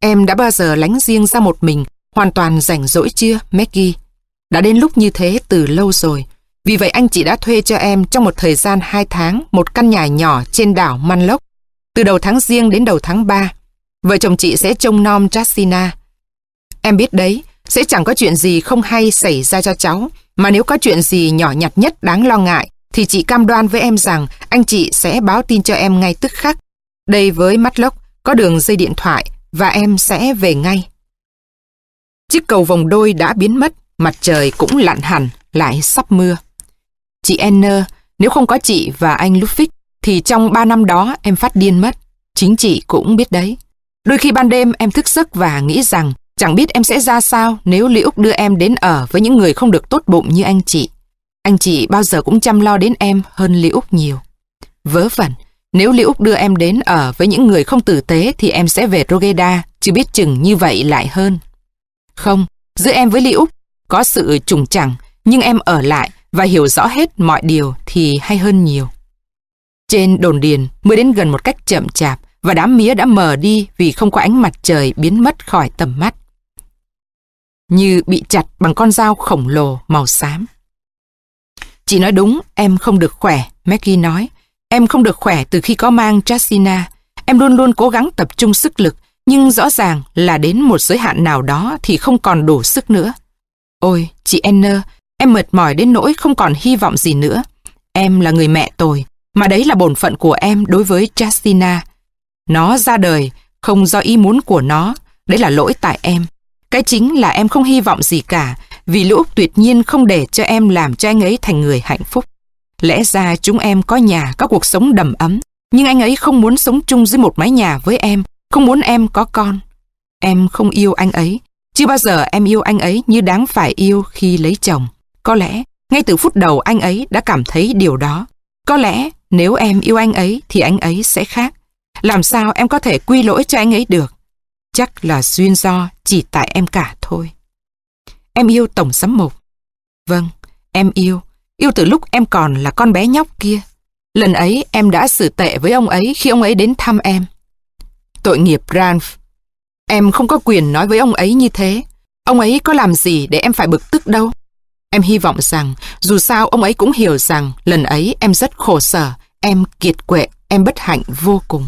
Em đã bao giờ lánh riêng ra một mình, hoàn toàn rảnh rỗi chưa, Maggie? Đã đến lúc như thế từ lâu rồi. Vì vậy anh chị đã thuê cho em trong một thời gian 2 tháng một căn nhà nhỏ trên đảo Manlock. Từ đầu tháng riêng đến đầu tháng 3, vợ chồng chị sẽ trông nom Jasina. Em biết đấy, sẽ chẳng có chuyện gì không hay xảy ra cho cháu, mà nếu có chuyện gì nhỏ nhặt nhất đáng lo ngại, thì chị cam đoan với em rằng anh chị sẽ báo tin cho em ngay tức khắc. Đây với Matlock có đường dây điện thoại và em sẽ về ngay. Chiếc cầu vòng đôi đã biến mất, mặt trời cũng lặn hẳn, lại sắp mưa. Chị Enner, nếu không có chị và anh Ludwig, thì trong ba năm đó em phát điên mất. Chính chị cũng biết đấy. Đôi khi ban đêm em thức giấc và nghĩ rằng chẳng biết em sẽ ra sao nếu Liễu đưa em đến ở với những người không được tốt bụng như anh chị. Anh chị bao giờ cũng chăm lo đến em hơn Liễu nhiều. Vớ vẩn, Nếu Lý Úc đưa em đến ở với những người không tử tế thì em sẽ về Rogeda, chứ biết chừng như vậy lại hơn. Không, giữa em với Lý Úc có sự trùng chẳng, nhưng em ở lại và hiểu rõ hết mọi điều thì hay hơn nhiều. Trên đồn điền mới đến gần một cách chậm chạp và đám mía đã mờ đi vì không có ánh mặt trời biến mất khỏi tầm mắt. Như bị chặt bằng con dao khổng lồ màu xám. Chị nói đúng, em không được khỏe, Maggie nói. Em không được khỏe từ khi có mang Chasina. Em luôn luôn cố gắng tập trung sức lực, nhưng rõ ràng là đến một giới hạn nào đó thì không còn đủ sức nữa. Ôi, chị Anner, em mệt mỏi đến nỗi không còn hy vọng gì nữa. Em là người mẹ tồi, mà đấy là bổn phận của em đối với Justina. Nó ra đời không do ý muốn của nó, đấy là lỗi tại em. Cái chính là em không hy vọng gì cả, vì Lũ tuyệt nhiên không để cho em làm cho anh ấy thành người hạnh phúc. Lẽ ra chúng em có nhà, có cuộc sống đầm ấm, nhưng anh ấy không muốn sống chung dưới một mái nhà với em, không muốn em có con. Em không yêu anh ấy, chưa bao giờ em yêu anh ấy như đáng phải yêu khi lấy chồng. Có lẽ, ngay từ phút đầu anh ấy đã cảm thấy điều đó. Có lẽ, nếu em yêu anh ấy thì anh ấy sẽ khác. Làm sao em có thể quy lỗi cho anh ấy được? Chắc là duyên do chỉ tại em cả thôi. Em yêu Tổng Giám Mục. Vâng, em yêu. Yêu từ lúc em còn là con bé nhóc kia. Lần ấy em đã xử tệ với ông ấy khi ông ấy đến thăm em. Tội nghiệp Ranf. Em không có quyền nói với ông ấy như thế. Ông ấy có làm gì để em phải bực tức đâu. Em hy vọng rằng dù sao ông ấy cũng hiểu rằng lần ấy em rất khổ sở, em kiệt quệ, em bất hạnh vô cùng.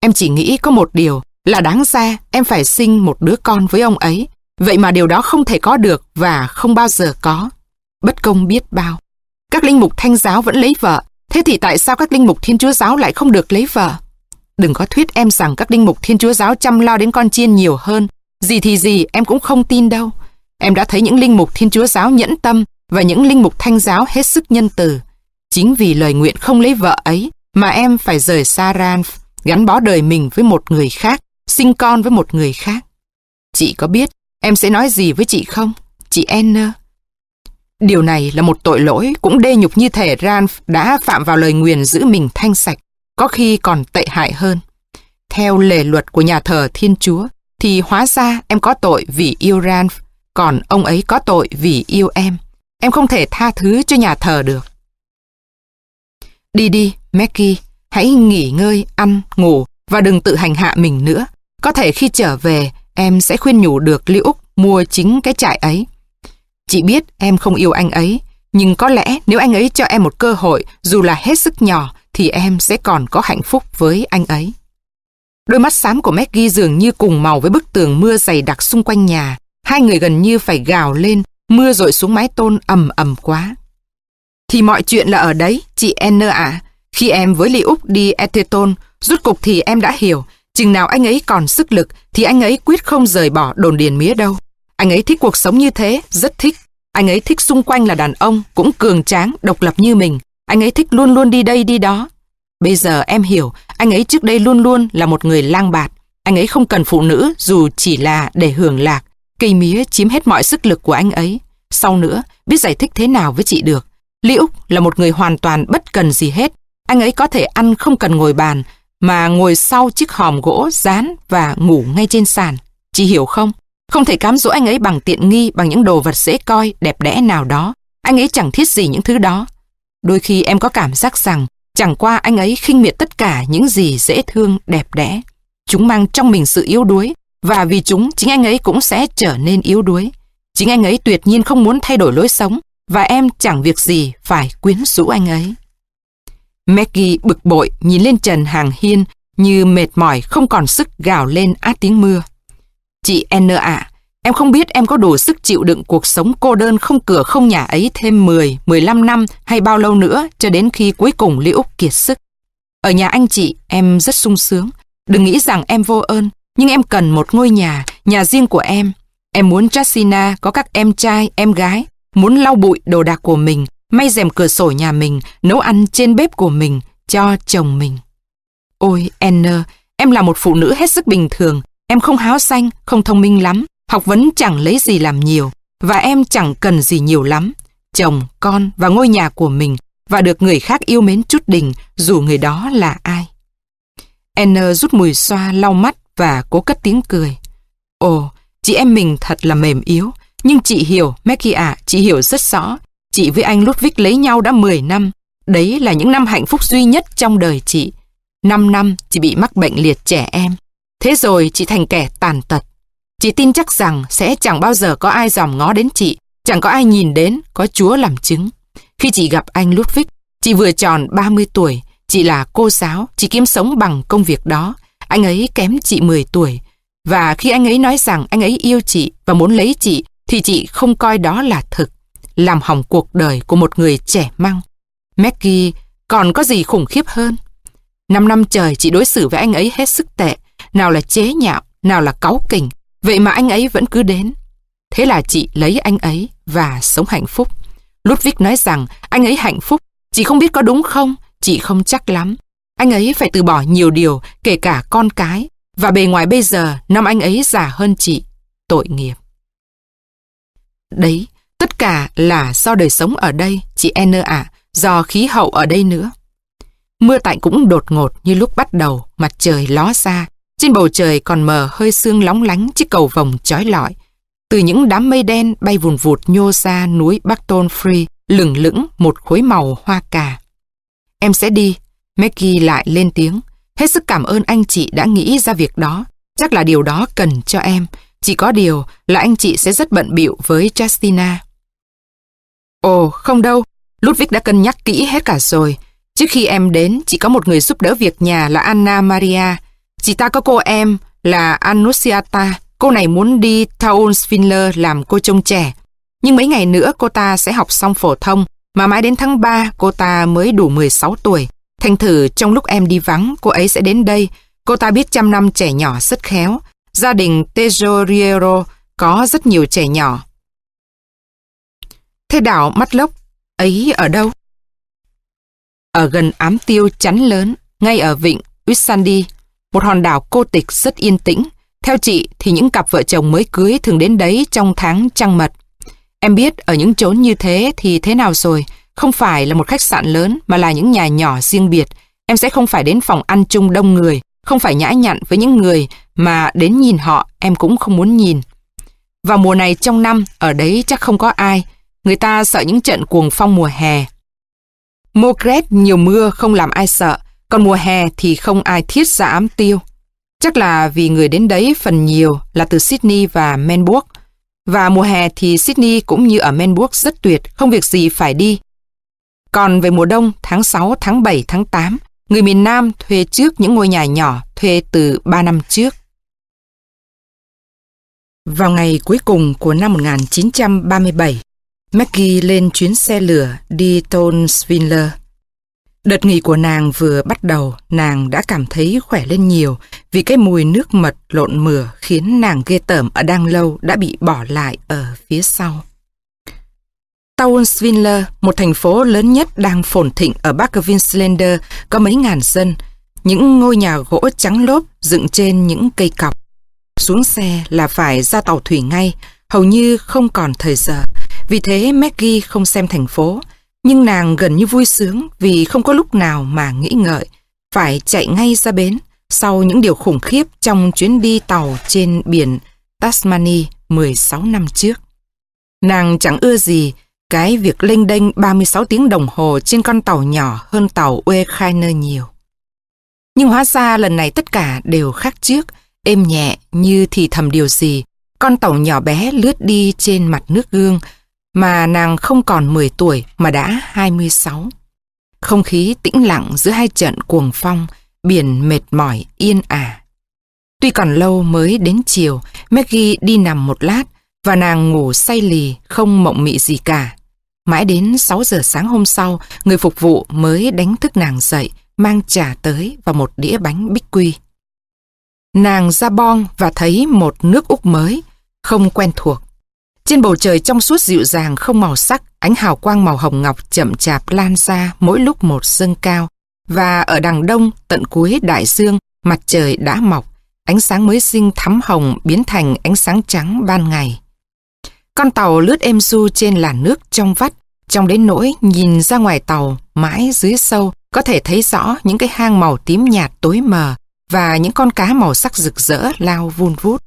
Em chỉ nghĩ có một điều là đáng ra em phải sinh một đứa con với ông ấy. Vậy mà điều đó không thể có được và không bao giờ có. Bất công biết bao. Các linh mục thanh giáo vẫn lấy vợ. Thế thì tại sao các linh mục thiên chúa giáo lại không được lấy vợ? Đừng có thuyết em rằng các linh mục thiên chúa giáo chăm lo đến con chiên nhiều hơn. Gì thì gì em cũng không tin đâu. Em đã thấy những linh mục thiên chúa giáo nhẫn tâm và những linh mục thanh giáo hết sức nhân từ. Chính vì lời nguyện không lấy vợ ấy mà em phải rời xa Ranf, gắn bó đời mình với một người khác, sinh con với một người khác. Chị có biết em sẽ nói gì với chị không? Chị Anna. Điều này là một tội lỗi cũng đê nhục như thể Ranf đã phạm vào lời nguyền giữ mình thanh sạch, có khi còn tệ hại hơn. Theo lề luật của nhà thờ Thiên Chúa, thì hóa ra em có tội vì yêu Ranf, còn ông ấy có tội vì yêu em. Em không thể tha thứ cho nhà thờ được. Đi đi, Maggie, hãy nghỉ ngơi, ăn, ngủ và đừng tự hành hạ mình nữa. Có thể khi trở về, em sẽ khuyên nhủ được Lý Úc mua chính cái trại ấy. Chị biết em không yêu anh ấy, nhưng có lẽ nếu anh ấy cho em một cơ hội dù là hết sức nhỏ thì em sẽ còn có hạnh phúc với anh ấy. Đôi mắt xám của Maggie dường như cùng màu với bức tường mưa dày đặc xung quanh nhà. Hai người gần như phải gào lên, mưa rội xuống mái tôn ầm ầm quá. Thì mọi chuyện là ở đấy, chị Anner ạ. Khi em với Lý Úc đi Etheton, rút cục thì em đã hiểu, chừng nào anh ấy còn sức lực thì anh ấy quyết không rời bỏ đồn điền mía đâu. Anh ấy thích cuộc sống như thế, rất thích. Anh ấy thích xung quanh là đàn ông, cũng cường tráng, độc lập như mình. Anh ấy thích luôn luôn đi đây đi đó. Bây giờ em hiểu, anh ấy trước đây luôn luôn là một người lang bạt. Anh ấy không cần phụ nữ dù chỉ là để hưởng lạc. Cây mía chiếm hết mọi sức lực của anh ấy. Sau nữa, biết giải thích thế nào với chị được. Lý Úc là một người hoàn toàn bất cần gì hết. Anh ấy có thể ăn không cần ngồi bàn, mà ngồi sau chiếc hòm gỗ dán và ngủ ngay trên sàn. Chị hiểu không? Không thể cám dỗ anh ấy bằng tiện nghi, bằng những đồ vật dễ coi, đẹp đẽ nào đó. Anh ấy chẳng thiết gì những thứ đó. Đôi khi em có cảm giác rằng chẳng qua anh ấy khinh miệt tất cả những gì dễ thương, đẹp đẽ. Chúng mang trong mình sự yếu đuối, và vì chúng chính anh ấy cũng sẽ trở nên yếu đuối. Chính anh ấy tuyệt nhiên không muốn thay đổi lối sống, và em chẳng việc gì phải quyến rũ anh ấy. Maggie bực bội nhìn lên trần hàng hiên như mệt mỏi không còn sức gào lên át tiếng mưa. Chị N ạ, em không biết em có đủ sức chịu đựng cuộc sống cô đơn không cửa không nhà ấy thêm 10, 15 năm hay bao lâu nữa cho đến khi cuối cùng Lý Úc kiệt sức. Ở nhà anh chị, em rất sung sướng. Đừng nghĩ rằng em vô ơn, nhưng em cần một ngôi nhà, nhà riêng của em. Em muốn Jacina có các em trai, em gái, muốn lau bụi đồ đạc của mình, may rèm cửa sổ nhà mình, nấu ăn trên bếp của mình, cho chồng mình. Ôi, Anna, em là một phụ nữ hết sức bình thường, Em không háo xanh, không thông minh lắm, học vấn chẳng lấy gì làm nhiều, và em chẳng cần gì nhiều lắm. Chồng, con và ngôi nhà của mình và được người khác yêu mến chút đỉnh dù người đó là ai. Anne rút mùi xoa lau mắt và cố cất tiếng cười. Ồ, chị em mình thật là mềm yếu, nhưng chị hiểu, Maggie ạ, chị hiểu rất rõ. Chị với anh Ludwig lấy nhau đã 10 năm. Đấy là những năm hạnh phúc duy nhất trong đời chị. 5 năm chị bị mắc bệnh liệt trẻ em. Thế rồi chị thành kẻ tàn tật. Chị tin chắc rằng sẽ chẳng bao giờ có ai dòm ngó đến chị, chẳng có ai nhìn đến, có Chúa làm chứng. Khi chị gặp anh Ludwig, chị vừa tròn 30 tuổi, chị là cô giáo, chị kiếm sống bằng công việc đó. Anh ấy kém chị 10 tuổi. Và khi anh ấy nói rằng anh ấy yêu chị và muốn lấy chị, thì chị không coi đó là thực. Làm hỏng cuộc đời của một người trẻ măng. Maggie còn có gì khủng khiếp hơn? Năm năm trời chị đối xử với anh ấy hết sức tệ, nào là chế nhạo, nào là cáu kỉnh, vậy mà anh ấy vẫn cứ đến. Thế là chị lấy anh ấy và sống hạnh phúc. Ludwig nói rằng anh ấy hạnh phúc, chị không biết có đúng không, chị không chắc lắm. Anh ấy phải từ bỏ nhiều điều, kể cả con cái, và bề ngoài bây giờ năm anh ấy già hơn chị. Tội nghiệp. Đấy, tất cả là do đời sống ở đây, chị Anne ạ, do khí hậu ở đây nữa. Mưa tạnh cũng đột ngột như lúc bắt đầu, mặt trời ló ra. Trên bầu trời còn mờ hơi sương lóng lánh chiếc cầu vồng chói lọi. Từ những đám mây đen bay vùn vụt nhô ra núi Barton Free, lửng lững một khối màu hoa cà. Em sẽ đi. Maggie lại lên tiếng. Hết sức cảm ơn anh chị đã nghĩ ra việc đó. Chắc là điều đó cần cho em. Chỉ có điều là anh chị sẽ rất bận bịu với Justina. Ồ, không đâu. Ludwig đã cân nhắc kỹ hết cả rồi. Trước khi em đến, chỉ có một người giúp đỡ việc nhà là Anna Maria. Chị ta có cô em là Annunciata. Cô này muốn đi Townsville làm cô trông trẻ. Nhưng mấy ngày nữa cô ta sẽ học xong phổ thông, mà mãi đến tháng 3 cô ta mới đủ 16 tuổi. Thành thử trong lúc em đi vắng, cô ấy sẽ đến đây. Cô ta biết chăm năm trẻ nhỏ rất khéo. Gia đình Tejoriero có rất nhiều trẻ nhỏ. Thế đảo mắt lốc ấy ở đâu? Ở gần ám tiêu chắn lớn, ngay ở vịnh Whitsunday, một hòn đảo cô tịch rất yên tĩnh. Theo chị thì những cặp vợ chồng mới cưới thường đến đấy trong tháng trăng mật. Em biết ở những chốn như thế thì thế nào rồi, không phải là một khách sạn lớn mà là những nhà nhỏ riêng biệt. Em sẽ không phải đến phòng ăn chung đông người, không phải nhã nhặn với những người mà đến nhìn họ em cũng không muốn nhìn. Vào mùa này trong năm, ở đấy chắc không có ai. Người ta sợ những trận cuồng phong mùa hè. Mokret nhiều mưa không làm ai sợ, còn mùa hè thì không ai thiết ra ám tiêu. Chắc là vì người đến đấy phần nhiều là từ Sydney và Melbourne. Và mùa hè thì Sydney cũng như ở Melbourne rất tuyệt, không việc gì phải đi. Còn về mùa đông, tháng 6, tháng 7, tháng 8, người miền Nam thuê trước những ngôi nhà nhỏ thuê từ 3 năm trước. Vào ngày cuối cùng của năm 1937, Maggie lên chuyến xe lửa đi Townsville. Đợt nghỉ của nàng vừa bắt đầu, nàng đã cảm thấy khỏe lên nhiều vì cái mùi nước mật lộn mửa khiến nàng ghê tởm ở đang lâu đã bị bỏ lại ở phía sau. Townsville, một thành phố lớn nhất đang phồn thịnh ở Bắc Vinslander, có mấy ngàn dân, những ngôi nhà gỗ trắng lốp dựng trên những cây cọc. Xuống xe là phải ra tàu thủy ngay, hầu như không còn thời giờ. Vì thế Maggie không xem thành phố, nhưng nàng gần như vui sướng vì không có lúc nào mà nghĩ ngợi, phải chạy ngay ra bến sau những điều khủng khiếp trong chuyến đi tàu trên biển Tasmania 16 năm trước. Nàng chẳng ưa gì cái việc lênh đênh 36 tiếng đồng hồ trên con tàu nhỏ hơn tàu Wekhiner nhiều. Nhưng hóa ra lần này tất cả đều khác trước, êm nhẹ như thì thầm điều gì. Con tàu nhỏ bé lướt đi trên mặt nước gương, mà nàng không còn 10 tuổi mà đã 26. Không khí tĩnh lặng giữa hai trận cuồng phong, biển mệt mỏi yên ả. Tuy còn lâu mới đến chiều, Maggie đi nằm một lát và nàng ngủ say lì, không mộng mị gì cả. Mãi đến 6 giờ sáng hôm sau, người phục vụ mới đánh thức nàng dậy, mang trà tới và một đĩa bánh bích quy. Nàng ra bon và thấy một nước Úc mới, không quen thuộc. Trên bầu trời trong suốt dịu dàng không màu sắc, ánh hào quang màu hồng ngọc chậm chạp lan ra mỗi lúc một dâng cao. Và ở đằng đông, tận cuối đại dương, mặt trời đã mọc, ánh sáng mới sinh thắm hồng biến thành ánh sáng trắng ban ngày. Con tàu lướt êm du trên làn nước trong vắt, trong đến nỗi nhìn ra ngoài tàu, mãi dưới sâu, có thể thấy rõ những cái hang màu tím nhạt tối mờ và những con cá màu sắc rực rỡ lao vun vút.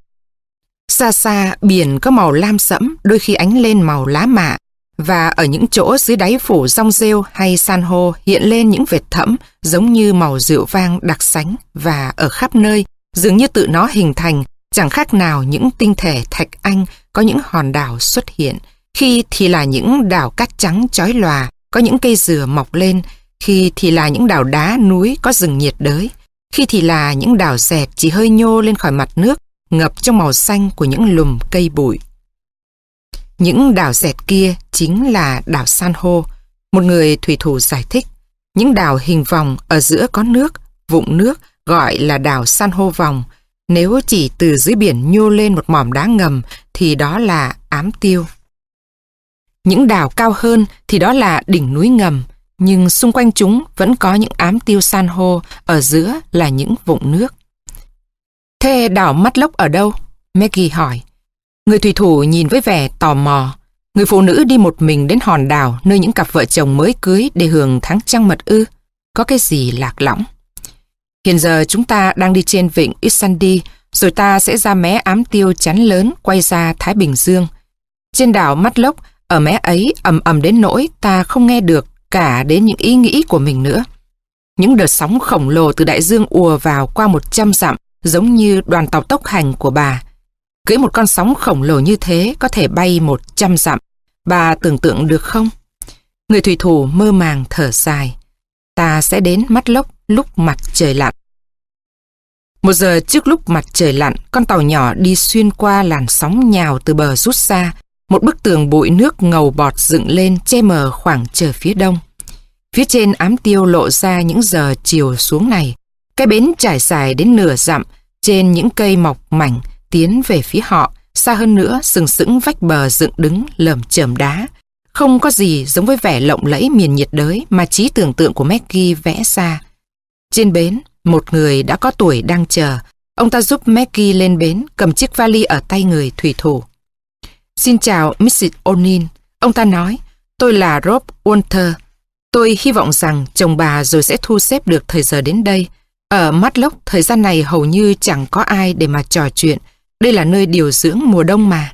Xa xa, biển có màu lam sẫm, đôi khi ánh lên màu lá mạ, và ở những chỗ dưới đáy phủ rong rêu hay san hô hiện lên những vệt thẫm giống như màu rượu vang đặc sánh và ở khắp nơi, dường như tự nó hình thành, chẳng khác nào những tinh thể thạch anh có những hòn đảo xuất hiện, khi thì là những đảo cát trắng chói lòa, có những cây dừa mọc lên, khi thì là những đảo đá núi có rừng nhiệt đới, khi thì là những đảo dẹt chỉ hơi nhô lên khỏi mặt nước, ngập trong màu xanh của những lùm cây bụi. Những đảo dẹt kia chính là đảo san hô. Một người thủy thủ giải thích, những đảo hình vòng ở giữa có nước, vụng nước gọi là đảo san hô vòng. Nếu chỉ từ dưới biển nhô lên một mỏm đá ngầm thì đó là ám tiêu. Những đảo cao hơn thì đó là đỉnh núi ngầm, nhưng xung quanh chúng vẫn có những ám tiêu san hô, ở giữa là những vụng nước. Thế đảo mắt lốc ở đâu? Maggie hỏi. Người thủy thủ nhìn với vẻ tò mò. Người phụ nữ đi một mình đến hòn đảo nơi những cặp vợ chồng mới cưới để hưởng tháng trăng mật ư. Có cái gì lạc lõng? Hiện giờ chúng ta đang đi trên vịnh Islandi, rồi ta sẽ ra mé ám tiêu chắn lớn quay ra Thái Bình Dương. Trên đảo Mắt Lốc, ở mé ấy ầm ầm đến nỗi ta không nghe được cả đến những ý nghĩ của mình nữa. Những đợt sóng khổng lồ từ đại dương ùa vào qua một trăm dặm giống như đoàn tàu tốc hành của bà. Cưỡi một con sóng khổng lồ như thế có thể bay một trăm dặm. Bà tưởng tượng được không? Người thủy thủ mơ màng thở dài. Ta sẽ đến mắt lốc lúc mặt trời lặn. Một giờ trước lúc mặt trời lặn, con tàu nhỏ đi xuyên qua làn sóng nhào từ bờ rút xa. Một bức tường bụi nước ngầu bọt dựng lên che mờ khoảng trời phía đông. Phía trên ám tiêu lộ ra những giờ chiều xuống này. Cái bến trải dài đến nửa dặm, trên những cây mọc mảnh, tiến về phía họ, xa hơn nữa sừng sững vách bờ dựng đứng lởm chởm đá. Không có gì giống với vẻ lộng lẫy miền nhiệt đới mà trí tưởng tượng của Maggie vẽ ra. Trên bến, một người đã có tuổi đang chờ. Ông ta giúp Maggie lên bến, cầm chiếc vali ở tay người thủy thủ. Xin chào Mrs. O'Neill. Ông ta nói, tôi là Rob Walter. Tôi hy vọng rằng chồng bà rồi sẽ thu xếp được thời giờ đến đây. Ở Matlock, thời gian này hầu như chẳng có ai để mà trò chuyện. Đây là nơi điều dưỡng mùa đông mà.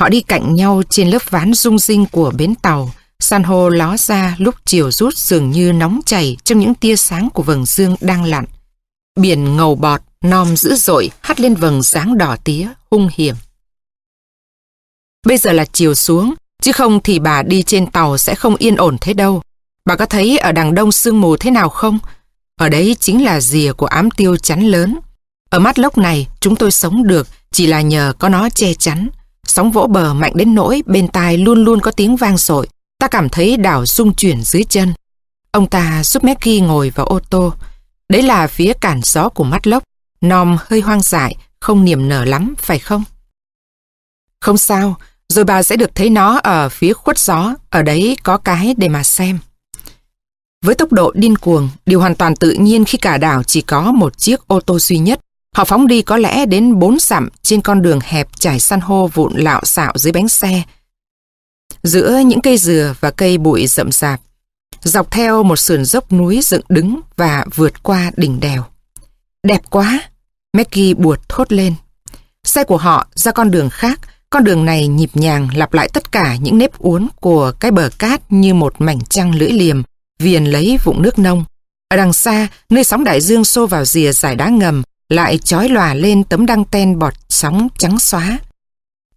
Họ đi cạnh nhau trên lớp ván rung rinh của bến tàu. San hô ló ra lúc chiều rút dường như nóng chảy trong những tia sáng của vầng dương đang lặn. Biển ngầu bọt, nom dữ dội hắt lên vầng sáng đỏ tía, hung hiểm. Bây giờ là chiều xuống, chứ không thì bà đi trên tàu sẽ không yên ổn thế đâu. Bà có thấy ở đằng đông sương mù thế nào không? Ở đấy chính là rìa của ám tiêu chắn lớn. Ở mắt lốc này, chúng tôi sống được chỉ là nhờ có nó che chắn. Sóng vỗ bờ mạnh đến nỗi bên tai luôn luôn có tiếng vang sội. Ta cảm thấy đảo rung chuyển dưới chân. Ông ta giúp Maggie ngồi vào ô tô. Đấy là phía cản gió của mắt lốc. Nom hơi hoang dại, không niềm nở lắm, phải không? Không sao, rồi bà sẽ được thấy nó ở phía khuất gió, ở đấy có cái để mà xem. Với tốc độ điên cuồng, điều hoàn toàn tự nhiên khi cả đảo chỉ có một chiếc ô tô duy nhất. Họ phóng đi có lẽ đến bốn dặm trên con đường hẹp trải san hô vụn lạo xạo dưới bánh xe. Giữa những cây dừa và cây bụi rậm rạp, dọc theo một sườn dốc núi dựng đứng và vượt qua đỉnh đèo. Đẹp quá! Maggie buột thốt lên. Xe của họ ra con đường khác, con đường này nhịp nhàng lặp lại tất cả những nếp uốn của cái bờ cát như một mảnh trăng lưỡi liềm, viền lấy vụn nước nông. Ở đằng xa, nơi sóng đại dương xô vào rìa giải đá ngầm, lại trói lòa lên tấm đăng ten bọt sóng trắng xóa.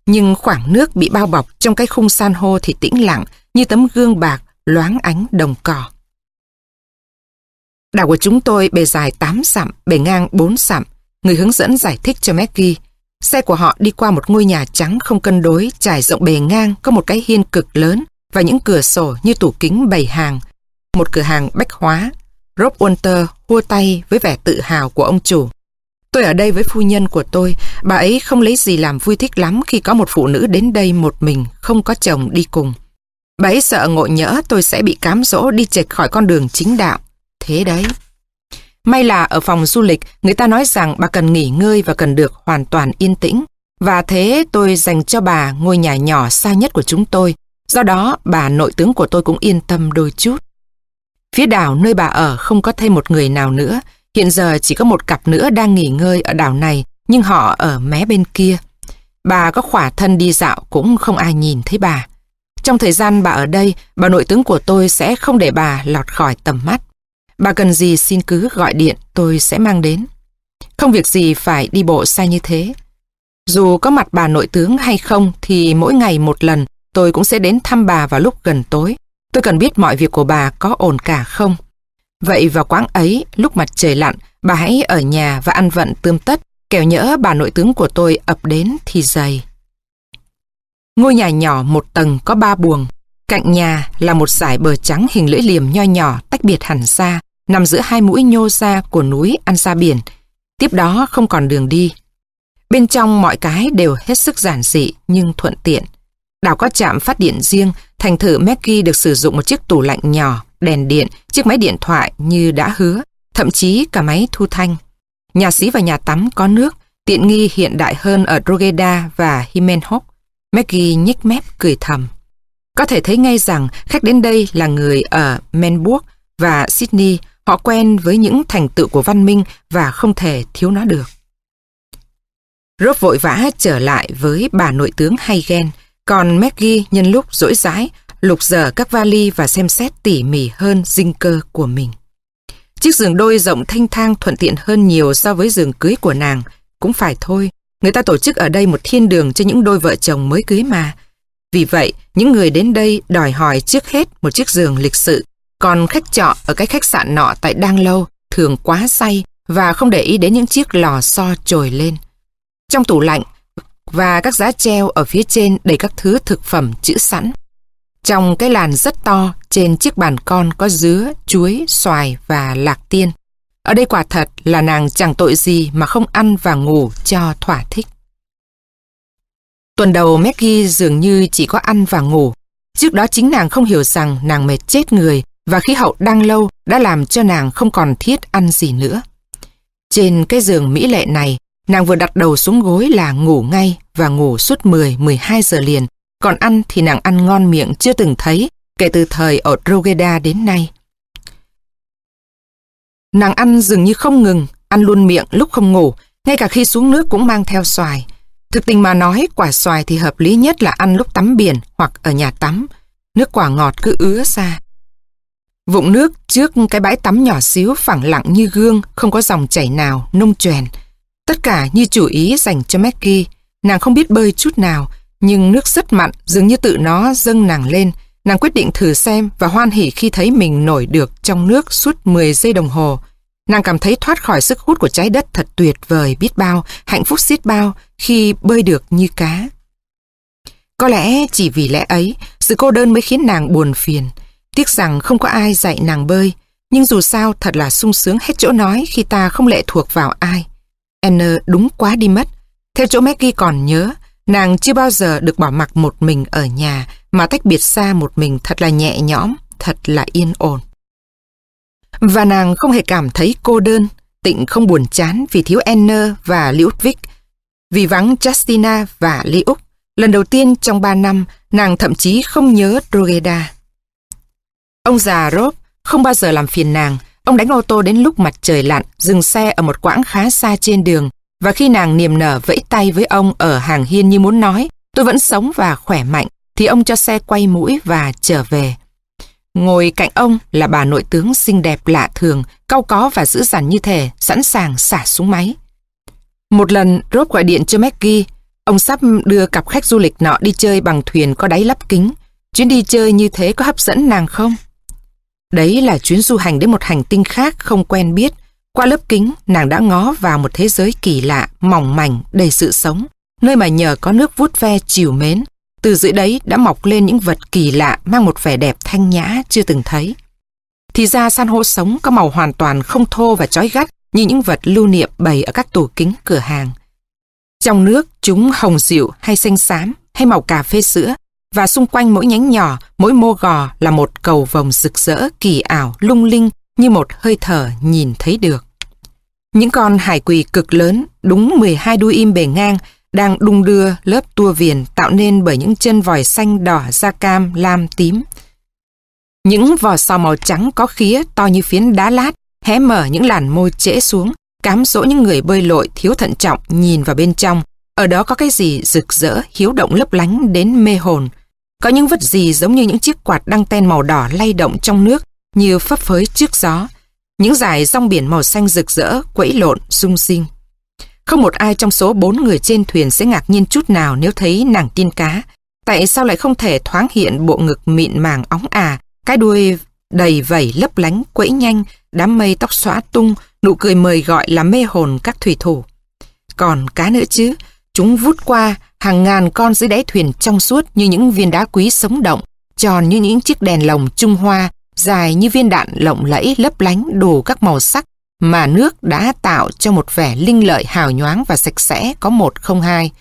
Nhưng khoảng nước bị bao bọc trong cái khung san hô thì tĩnh lặng như tấm gương bạc loáng ánh đồng cỏ. Đảo của chúng tôi bề dài 8 dặm, bề ngang 4 dặm. Người hướng dẫn giải thích cho Maggie. Xe của họ đi qua một ngôi nhà trắng không cân đối, trải rộng bề ngang, có một cái hiên cực lớn và những cửa sổ như tủ kính bày hàng. Một cửa hàng bách hóa. Rob Walter hua tay với vẻ tự hào của ông chủ. Tôi ở đây với phu nhân của tôi, bà ấy không lấy gì làm vui thích lắm khi có một phụ nữ đến đây một mình, không có chồng đi cùng. Bà ấy sợ ngộ nhỡ tôi sẽ bị cám dỗ đi chệch khỏi con đường chính đạo. Thế đấy. May là ở phòng du lịch, người ta nói rằng bà cần nghỉ ngơi và cần được hoàn toàn yên tĩnh. Và thế tôi dành cho bà ngôi nhà nhỏ xa nhất của chúng tôi, Do đó, bà nội tướng của tôi cũng yên tâm đôi chút. Phía đảo nơi bà ở không có thêm một người nào nữa. Hiện giờ chỉ có một cặp nữa đang nghỉ ngơi ở đảo này, nhưng họ ở mé bên kia. Bà có khỏa thân đi dạo cũng không ai nhìn thấy bà. Trong thời gian bà ở đây, bà nội tướng của tôi sẽ không để bà lọt khỏi tầm mắt. Bà cần gì xin cứ gọi điện, tôi sẽ mang đến. Không việc gì phải đi bộ xa như thế. Dù có mặt bà nội tướng hay không thì mỗi ngày một lần tôi cũng sẽ đến thăm bà vào lúc gần tối. Tôi cần biết mọi việc của bà có ổn cả không. Vậy vào quãng ấy, lúc mặt trời lặn, bà hãy ở nhà và ăn vận tươm tất, kẻo nhỡ bà nội tướng của tôi ập đến thì dày. Ngôi nhà nhỏ một tầng có ba buồng. Cạnh nhà là một dải bờ trắng hình lưỡi liềm nho nhỏ tách biệt hẳn xa, nằm giữa hai mũi nhô ra của núi ăn ra biển. Tiếp đó không còn đường đi. Bên trong mọi cái đều hết sức giản dị nhưng thuận tiện. Đảo có trạm phát điện riêng, thành thử Maggie được sử dụng một chiếc tủ lạnh nhỏ, đèn điện, chiếc máy điện thoại như đã hứa, thậm chí cả máy thu thanh. Nhà xí và nhà tắm có nước, tiện nghi hiện đại hơn ở Drogheda và Himenhok. Maggie nhếch mép cười thầm. Có thể thấy ngay rằng khách đến đây là người ở Melbourne và Sydney, họ quen với những thành tựu của văn minh và không thể thiếu nó được. Rốt vội vã trở lại với bà nội tướng Haygen, còn Maggie nhân lúc rỗi rãi, lục dở các vali và xem xét tỉ mỉ hơn dinh cơ của mình. Chiếc giường đôi rộng thanh thang thuận tiện hơn nhiều so với giường cưới của nàng. Cũng phải thôi, người ta tổ chức ở đây một thiên đường cho những đôi vợ chồng mới cưới mà. Vì vậy, những người đến đây đòi hỏi trước hết một chiếc giường lịch sự. Còn khách trọ ở cái khách sạn nọ tại Đang Lâu thường quá say và không để ý đến những chiếc lò xo trồi lên. Trong tủ lạnh và các giá treo ở phía trên đầy các thứ thực phẩm chữ sẵn. Trong cái làn rất to, trên chiếc bàn con có dứa, chuối, xoài và lạc tiên. Ở đây quả thật là nàng chẳng tội gì mà không ăn và ngủ cho thỏa thích. Tuần đầu Maggie dường như chỉ có ăn và ngủ. Trước đó chính nàng không hiểu rằng nàng mệt chết người và khí hậu đang lâu đã làm cho nàng không còn thiết ăn gì nữa. Trên cái giường mỹ lệ này, nàng vừa đặt đầu xuống gối là ngủ ngay và ngủ suốt 10-12 giờ liền còn ăn thì nàng ăn ngon miệng chưa từng thấy kể từ thời ở Rogeda đến nay. Nàng ăn dường như không ngừng, ăn luôn miệng lúc không ngủ, ngay cả khi xuống nước cũng mang theo xoài. Thực tình mà nói, quả xoài thì hợp lý nhất là ăn lúc tắm biển hoặc ở nhà tắm. Nước quả ngọt cứ ứa ra. Vụng nước trước cái bãi tắm nhỏ xíu phẳng lặng như gương, không có dòng chảy nào, nông chèn. Tất cả như chủ ý dành cho Maggie. Nàng không biết bơi chút nào, nhưng nước rất mặn, dường như tự nó dâng nàng lên. Nàng quyết định thử xem và hoan hỉ khi thấy mình nổi được trong nước suốt 10 giây đồng hồ. Nàng cảm thấy thoát khỏi sức hút của trái đất thật tuyệt vời biết bao, hạnh phúc xiết bao khi bơi được như cá. Có lẽ chỉ vì lẽ ấy, sự cô đơn mới khiến nàng buồn phiền. Tiếc rằng không có ai dạy nàng bơi, nhưng dù sao thật là sung sướng hết chỗ nói khi ta không lệ thuộc vào ai. Anne đúng quá đi mất. Theo chỗ Maggie còn nhớ, Nàng chưa bao giờ được bỏ mặc một mình ở nhà mà tách biệt xa một mình thật là nhẹ nhõm, thật là yên ổn. Và nàng không hề cảm thấy cô đơn, tịnh không buồn chán vì thiếu Enner và Ludwig. Vì vắng Justina và Liuk, lần đầu tiên trong ba năm, nàng thậm chí không nhớ Drogheda. Ông già Rob không bao giờ làm phiền nàng, ông đánh ô tô đến lúc mặt trời lặn, dừng xe ở một quãng khá xa trên đường, và khi nàng niềm nở vẫy tay với ông ở hàng hiên như muốn nói, tôi vẫn sống và khỏe mạnh, thì ông cho xe quay mũi và trở về. Ngồi cạnh ông là bà nội tướng xinh đẹp lạ thường, cau có và dữ dằn như thể, sẵn sàng xả súng máy. Một lần, Rob gọi điện cho Maggie. Ông sắp đưa cặp khách du lịch nọ đi chơi bằng thuyền có đáy lắp kính. Chuyến đi chơi như thế có hấp dẫn nàng không? Đấy là chuyến du hành đến một hành tinh khác không quen biết, qua lớp kính, nàng đã ngó vào một thế giới kỳ lạ, mỏng mảnh, đầy sự sống, nơi mà nhờ có nước vuốt ve chiều mến. Từ dưới đấy đã mọc lên những vật kỳ lạ mang một vẻ đẹp thanh nhã chưa từng thấy. Thì ra san hô sống có màu hoàn toàn không thô và chói gắt như những vật lưu niệm bày ở các tủ kính cửa hàng. Trong nước, chúng hồng dịu hay xanh xám hay màu cà phê sữa và xung quanh mỗi nhánh nhỏ, mỗi mô gò là một cầu vồng rực rỡ, kỳ ảo, lung linh như một hơi thở nhìn thấy được. Những con hải quỳ cực lớn, đúng 12 đuôi im bề ngang, đang đung đưa lớp tua viền tạo nên bởi những chân vòi xanh đỏ da cam, lam, tím. Những vò sò màu trắng có khía to như phiến đá lát, hé mở những làn môi trễ xuống, cám dỗ những người bơi lội thiếu thận trọng nhìn vào bên trong. Ở đó có cái gì rực rỡ, hiếu động lấp lánh đến mê hồn. Có những vật gì giống như những chiếc quạt đăng ten màu đỏ lay động trong nước, như phấp phới trước gió. Những dải rong biển màu xanh rực rỡ, quẫy lộn, rung sinh. Không một ai trong số bốn người trên thuyền sẽ ngạc nhiên chút nào nếu thấy nàng tiên cá. Tại sao lại không thể thoáng hiện bộ ngực mịn màng óng ả, cái đuôi đầy vẩy lấp lánh, quẫy nhanh, đám mây tóc xõa tung, nụ cười mời gọi là mê hồn các thủy thủ. Còn cá nữa chứ, chúng vút qua hàng ngàn con dưới đáy thuyền trong suốt như những viên đá quý sống động, tròn như những chiếc đèn lồng Trung Hoa, dài như viên đạn lộng lẫy lấp lánh đủ các màu sắc mà nước đã tạo cho một vẻ linh lợi hào nhoáng và sạch sẽ có một không hai.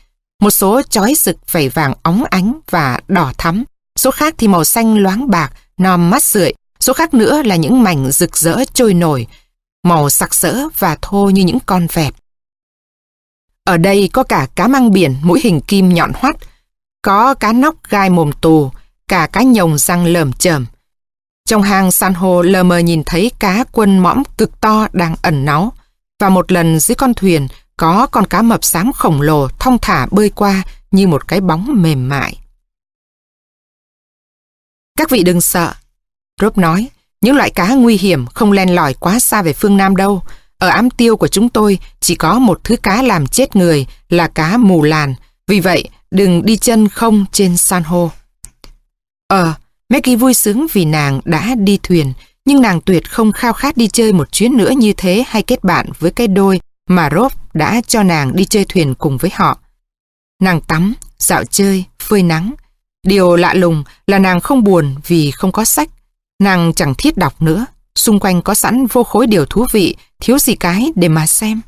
Một số chói rực vảy vàng óng ánh và đỏ thắm, số khác thì màu xanh loáng bạc, nòm mắt rượi, số khác nữa là những mảnh rực rỡ trôi nổi, màu sặc sỡ và thô như những con vẹt. Ở đây có cả cá măng biển mũi hình kim nhọn hoắt, có cá nóc gai mồm tù, cả cá nhồng răng lởm chởm. Trong hang san hô lờ mờ nhìn thấy cá quân mõm cực to đang ẩn náu. Và một lần dưới con thuyền có con cá mập xám khổng lồ thong thả bơi qua như một cái bóng mềm mại. Các vị đừng sợ. Rob nói, những loại cá nguy hiểm không len lỏi quá xa về phương Nam đâu. Ở ám tiêu của chúng tôi chỉ có một thứ cá làm chết người là cá mù làn. Vì vậy, đừng đi chân không trên san hô. Ờ, Maggie vui sướng vì nàng đã đi thuyền, nhưng nàng tuyệt không khao khát đi chơi một chuyến nữa như thế hay kết bạn với cái đôi mà Rob đã cho nàng đi chơi thuyền cùng với họ. Nàng tắm, dạo chơi, phơi nắng. Điều lạ lùng là nàng không buồn vì không có sách. Nàng chẳng thiết đọc nữa. Xung quanh có sẵn vô khối điều thú vị, thiếu gì cái để mà xem.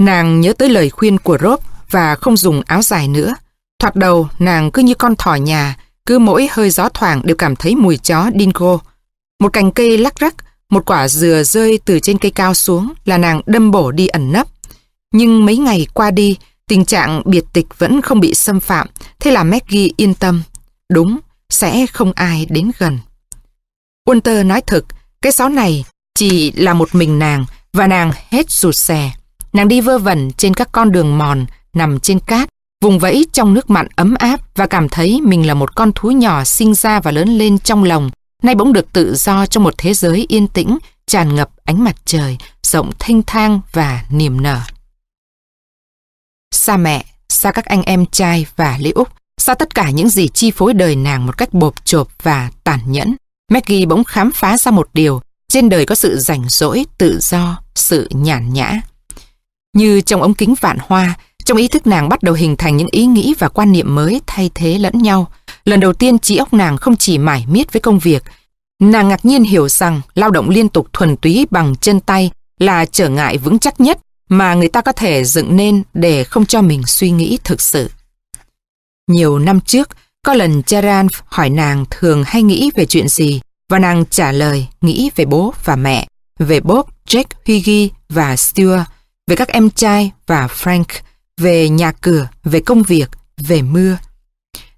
Nàng nhớ tới lời khuyên của Rob và không dùng áo dài nữa. Thoạt đầu, nàng cứ như con thỏ nhà, cứ mỗi hơi gió thoảng đều cảm thấy mùi chó dingo. Một cành cây lắc rắc, một quả dừa rơi từ trên cây cao xuống là nàng đâm bổ đi ẩn nấp. Nhưng mấy ngày qua đi, tình trạng biệt tịch vẫn không bị xâm phạm, thế là Maggie yên tâm. Đúng, sẽ không ai đến gần. Walter nói thực, cái xó này chỉ là một mình nàng và nàng hết rụt xè. Nàng đi vơ vẩn trên các con đường mòn, nằm trên cát, vùng vẫy trong nước mặn ấm áp và cảm thấy mình là một con thú nhỏ sinh ra và lớn lên trong lòng, nay bỗng được tự do trong một thế giới yên tĩnh, tràn ngập ánh mặt trời, rộng thanh thang và niềm nở. Xa mẹ, xa các anh em trai và Lý Úc, xa tất cả những gì chi phối đời nàng một cách bộp chộp và tàn nhẫn, Maggie bỗng khám phá ra một điều, trên đời có sự rảnh rỗi, tự do, sự nhàn nhã. Như trong ống kính vạn hoa, trong ý thức nàng bắt đầu hình thành những ý nghĩ và quan niệm mới thay thế lẫn nhau. Lần đầu tiên trí óc nàng không chỉ mải miết với công việc. Nàng ngạc nhiên hiểu rằng lao động liên tục thuần túy bằng chân tay là trở ngại vững chắc nhất mà người ta có thể dựng nên để không cho mình suy nghĩ thực sự. Nhiều năm trước, có lần Charan hỏi nàng thường hay nghĩ về chuyện gì và nàng trả lời nghĩ về bố và mẹ, về Bob, Jack, Huggy và Stuart, về các em trai và Frank, về nhà cửa, về công việc, về mưa.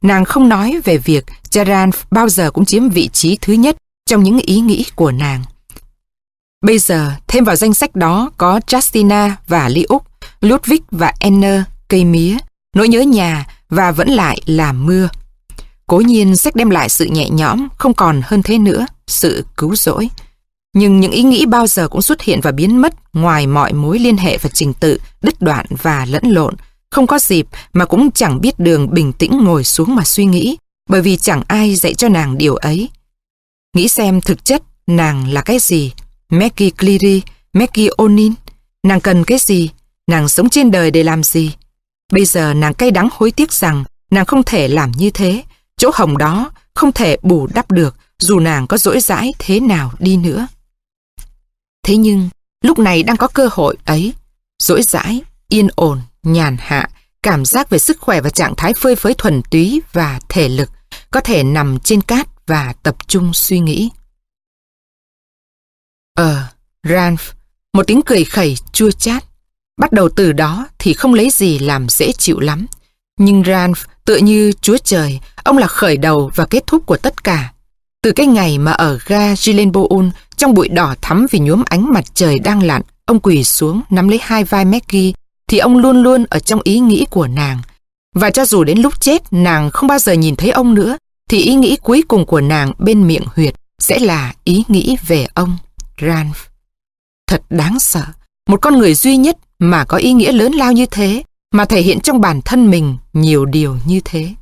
Nàng không nói về việc Charan bao giờ cũng chiếm vị trí thứ nhất trong những ý nghĩ của nàng. Bây giờ, thêm vào danh sách đó có Justina và Lý Úc, Ludwig và Enner, cây mía, nỗi nhớ nhà và vẫn lại là mưa. Cố nhiên sách đem lại sự nhẹ nhõm, không còn hơn thế nữa, sự cứu rỗi. Nhưng những ý nghĩ bao giờ cũng xuất hiện và biến mất ngoài mọi mối liên hệ và trình tự, đứt đoạn và lẫn lộn. Không có dịp mà cũng chẳng biết đường bình tĩnh ngồi xuống mà suy nghĩ, bởi vì chẳng ai dạy cho nàng điều ấy. Nghĩ xem thực chất nàng là cái gì? Maggie Cleary, Maggie Onin. Nàng cần cái gì? Nàng sống trên đời để làm gì? Bây giờ nàng cay đắng hối tiếc rằng nàng không thể làm như thế. Chỗ hồng đó không thể bù đắp được dù nàng có dỗi dãi thế nào đi nữa. Thế nhưng, lúc này đang có cơ hội ấy. Dỗi dãi, yên ổn, nhàn hạ, cảm giác về sức khỏe và trạng thái phơi phới thuần túy và thể lực có thể nằm trên cát và tập trung suy nghĩ. Ờ, Ranf, một tiếng cười khẩy chua chát. Bắt đầu từ đó thì không lấy gì làm dễ chịu lắm. Nhưng Ranf tựa như Chúa Trời, ông là khởi đầu và kết thúc của tất cả. Từ cái ngày mà ở ga Gilenboon trong bụi đỏ thắm vì nhuốm ánh mặt trời đang lặn, ông quỳ xuống nắm lấy hai vai Maggie thì ông luôn luôn ở trong ý nghĩ của nàng. Và cho dù đến lúc chết nàng không bao giờ nhìn thấy ông nữa, thì ý nghĩ cuối cùng của nàng bên miệng huyệt sẽ là ý nghĩ về ông, Ranf. Thật đáng sợ, một con người duy nhất mà có ý nghĩa lớn lao như thế, mà thể hiện trong bản thân mình nhiều điều như thế.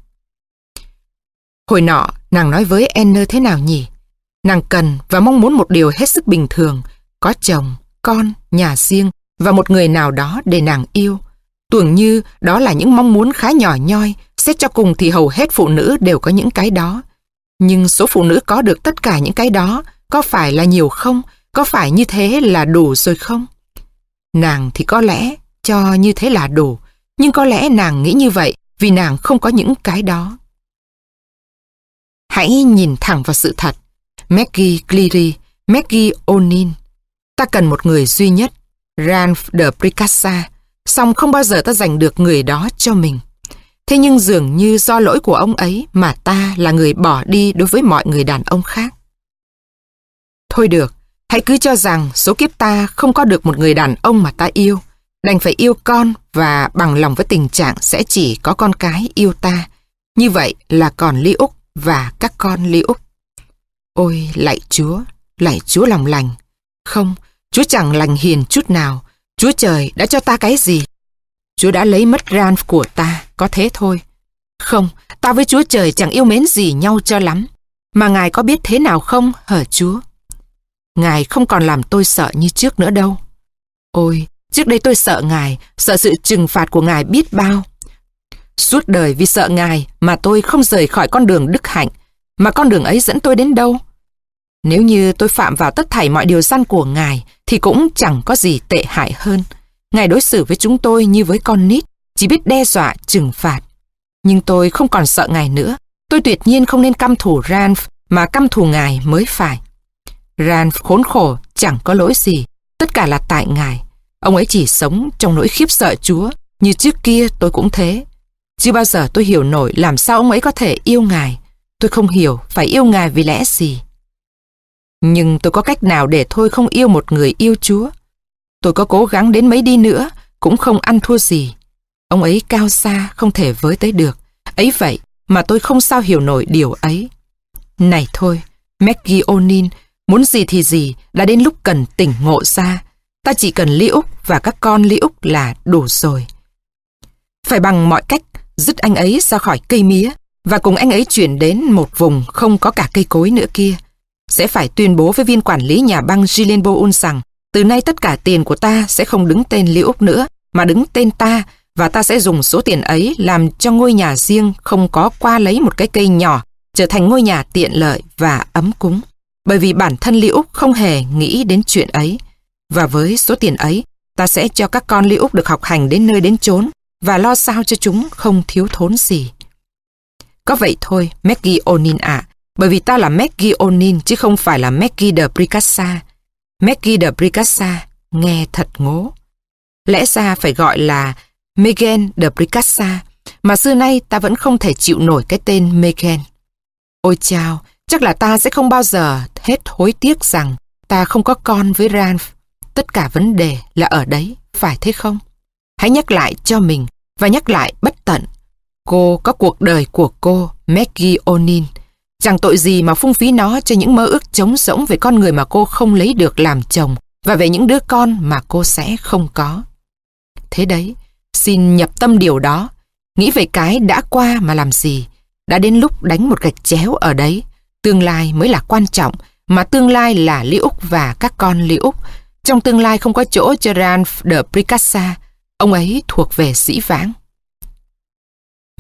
Hồi nọ, nàng nói với Enner thế nào nhỉ? Nàng cần và mong muốn một điều hết sức bình thường, có chồng, con, nhà riêng và một người nào đó để nàng yêu. Tưởng như đó là những mong muốn khá nhỏ nhoi, xét cho cùng thì hầu hết phụ nữ đều có những cái đó. Nhưng số phụ nữ có được tất cả những cái đó có phải là nhiều không? Có phải như thế là đủ rồi không? Nàng thì có lẽ cho như thế là đủ, nhưng có lẽ nàng nghĩ như vậy vì nàng không có những cái đó. Hãy nhìn thẳng vào sự thật. Maggie Cleary, Maggie O'Neill. Ta cần một người duy nhất, Ralph de Pricassa, song không bao giờ ta giành được người đó cho mình. Thế nhưng dường như do lỗi của ông ấy mà ta là người bỏ đi đối với mọi người đàn ông khác. Thôi được, hãy cứ cho rằng số kiếp ta không có được một người đàn ông mà ta yêu, đành phải yêu con và bằng lòng với tình trạng sẽ chỉ có con cái yêu ta. Như vậy là còn Ly Úc và các con Ly Úc. Ôi, lạy Chúa, lạy Chúa lòng lành. Không, Chúa chẳng lành hiền chút nào. Chúa trời đã cho ta cái gì? Chúa đã lấy mất ran của ta, có thế thôi. Không, ta với Chúa trời chẳng yêu mến gì nhau cho lắm. Mà Ngài có biết thế nào không, hở Chúa? Ngài không còn làm tôi sợ như trước nữa đâu. Ôi, trước đây tôi sợ Ngài, sợ sự trừng phạt của Ngài biết bao. Suốt đời vì sợ Ngài mà tôi không rời khỏi con đường đức hạnh, mà con đường ấy dẫn tôi đến đâu? Nếu như tôi phạm vào tất thảy mọi điều gian của Ngài thì cũng chẳng có gì tệ hại hơn. Ngài đối xử với chúng tôi như với con nít, chỉ biết đe dọa, trừng phạt. Nhưng tôi không còn sợ Ngài nữa. Tôi tuyệt nhiên không nên căm thù Ranf mà căm thù Ngài mới phải. Ranf khốn khổ, chẳng có lỗi gì. Tất cả là tại Ngài. Ông ấy chỉ sống trong nỗi khiếp sợ Chúa. Như trước kia tôi cũng thế. Chưa bao giờ tôi hiểu nổi làm sao ông ấy có thể yêu Ngài. Tôi không hiểu phải yêu Ngài vì lẽ gì. Nhưng tôi có cách nào để thôi không yêu một người yêu Chúa. Tôi có cố gắng đến mấy đi nữa, cũng không ăn thua gì. Ông ấy cao xa, không thể với tới được. Ấy vậy mà tôi không sao hiểu nổi điều ấy. Này thôi, Maggie onin muốn gì thì gì, đã đến lúc cần tỉnh ngộ ra. Ta chỉ cần Lý Úc và các con Lý Úc là đủ rồi. Phải bằng mọi cách dứt anh ấy ra khỏi cây mía và cùng anh ấy chuyển đến một vùng không có cả cây cối nữa kia. Sẽ phải tuyên bố với viên quản lý nhà băng Gilles Boun rằng từ nay tất cả tiền của ta sẽ không đứng tên Liễu Úc nữa mà đứng tên ta và ta sẽ dùng số tiền ấy làm cho ngôi nhà riêng không có qua lấy một cái cây nhỏ trở thành ngôi nhà tiện lợi và ấm cúng. Bởi vì bản thân Lý Úc không hề nghĩ đến chuyện ấy. Và với số tiền ấy, ta sẽ cho các con Lý Úc được học hành đến nơi đến chốn và lo sao cho chúng không thiếu thốn gì. Có vậy thôi, Maggie Onin ạ, bởi vì ta là Maggie Onin chứ không phải là Maggie de Bricassa. Maggie de Bricassa nghe thật ngố. Lẽ ra phải gọi là Megan de Bricassa, mà xưa nay ta vẫn không thể chịu nổi cái tên Megan. Ôi chao, chắc là ta sẽ không bao giờ hết hối tiếc rằng ta không có con với Ralph. Tất cả vấn đề là ở đấy, phải thế không? Hãy nhắc lại cho mình và nhắc lại bất tận. Cô có cuộc đời của cô, Maggie O'Neill. Chẳng tội gì mà phung phí nó cho những mơ ước trống rỗng về con người mà cô không lấy được làm chồng và về những đứa con mà cô sẽ không có. Thế đấy, xin nhập tâm điều đó. Nghĩ về cái đã qua mà làm gì. Đã đến lúc đánh một gạch chéo ở đấy. Tương lai mới là quan trọng, mà tương lai là Lý Úc và các con Lý Úc. Trong tương lai không có chỗ cho Ralph de Pricassa, ông ấy thuộc về sĩ vãng.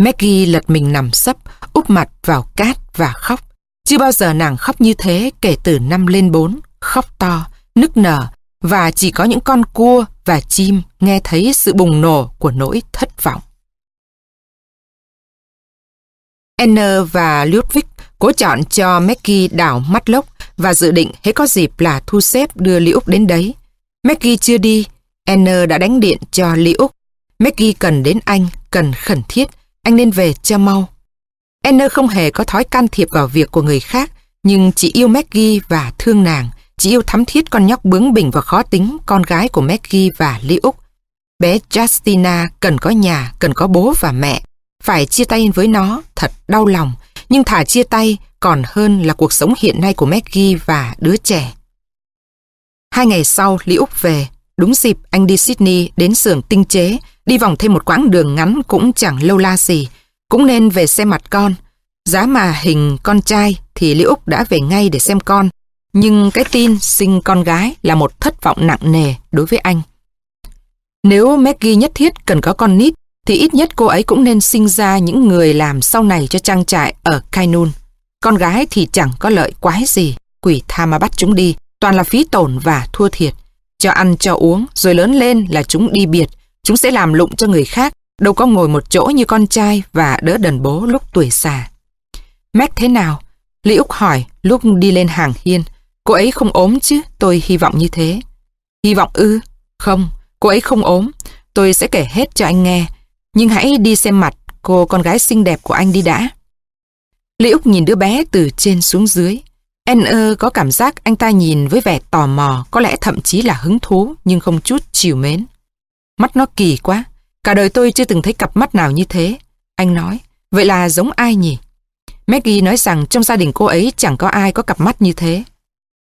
Maggie lật mình nằm sấp, úp mặt vào cát và khóc. Chưa bao giờ nàng khóc như thế kể từ năm lên bốn, khóc to, nức nở, và chỉ có những con cua và chim nghe thấy sự bùng nổ của nỗi thất vọng. Anne và Ludwig cố chọn cho Maggie đảo mắt lốc và dự định hãy có dịp là thu xếp đưa Liễu đến đấy. Maggie chưa đi, Anne đã đánh điện cho Lý Úc. Maggie cần đến anh, cần khẩn thiết. Anh nên về cho mau. Enner không hề có thói can thiệp vào việc của người khác, nhưng chỉ yêu Maggie và thương nàng. Chỉ yêu thắm thiết con nhóc bướng bỉnh và khó tính, con gái của Maggie và Lý Úc. Bé Justina cần có nhà, cần có bố và mẹ. Phải chia tay với nó, thật đau lòng. Nhưng thả chia tay còn hơn là cuộc sống hiện nay của Maggie và đứa trẻ. Hai ngày sau, Lý Úc về. Đúng dịp anh đi Sydney đến xưởng tinh chế, đi vòng thêm một quãng đường ngắn cũng chẳng lâu la gì. Cũng nên về xem mặt con. Giá mà hình con trai thì Lý Úc đã về ngay để xem con. Nhưng cái tin sinh con gái là một thất vọng nặng nề đối với anh. Nếu Maggie nhất thiết cần có con nít, thì ít nhất cô ấy cũng nên sinh ra những người làm sau này cho trang trại ở Kainun. Con gái thì chẳng có lợi quái gì, quỷ tha mà bắt chúng đi, toàn là phí tổn và thua thiệt. Cho ăn cho uống, rồi lớn lên là chúng đi biệt, chúng sẽ làm lụng cho người khác, đâu có ngồi một chỗ như con trai và đỡ đần bố lúc tuổi già. Mac thế nào? Lý Úc hỏi lúc đi lên hàng hiên. Cô ấy không ốm chứ, tôi hy vọng như thế. Hy vọng ư? Không, cô ấy không ốm. Tôi sẽ kể hết cho anh nghe. Nhưng hãy đi xem mặt cô con gái xinh đẹp của anh đi đã. Lý Úc nhìn đứa bé từ trên xuống dưới. N.E. có cảm giác anh ta nhìn với vẻ tò mò, có lẽ thậm chí là hứng thú, nhưng không chút chiều mến. Mắt nó kỳ quá, cả đời tôi chưa từng thấy cặp mắt nào như thế. Anh nói, vậy là giống ai nhỉ? Maggie nói rằng trong gia đình cô ấy chẳng có ai có cặp mắt như thế.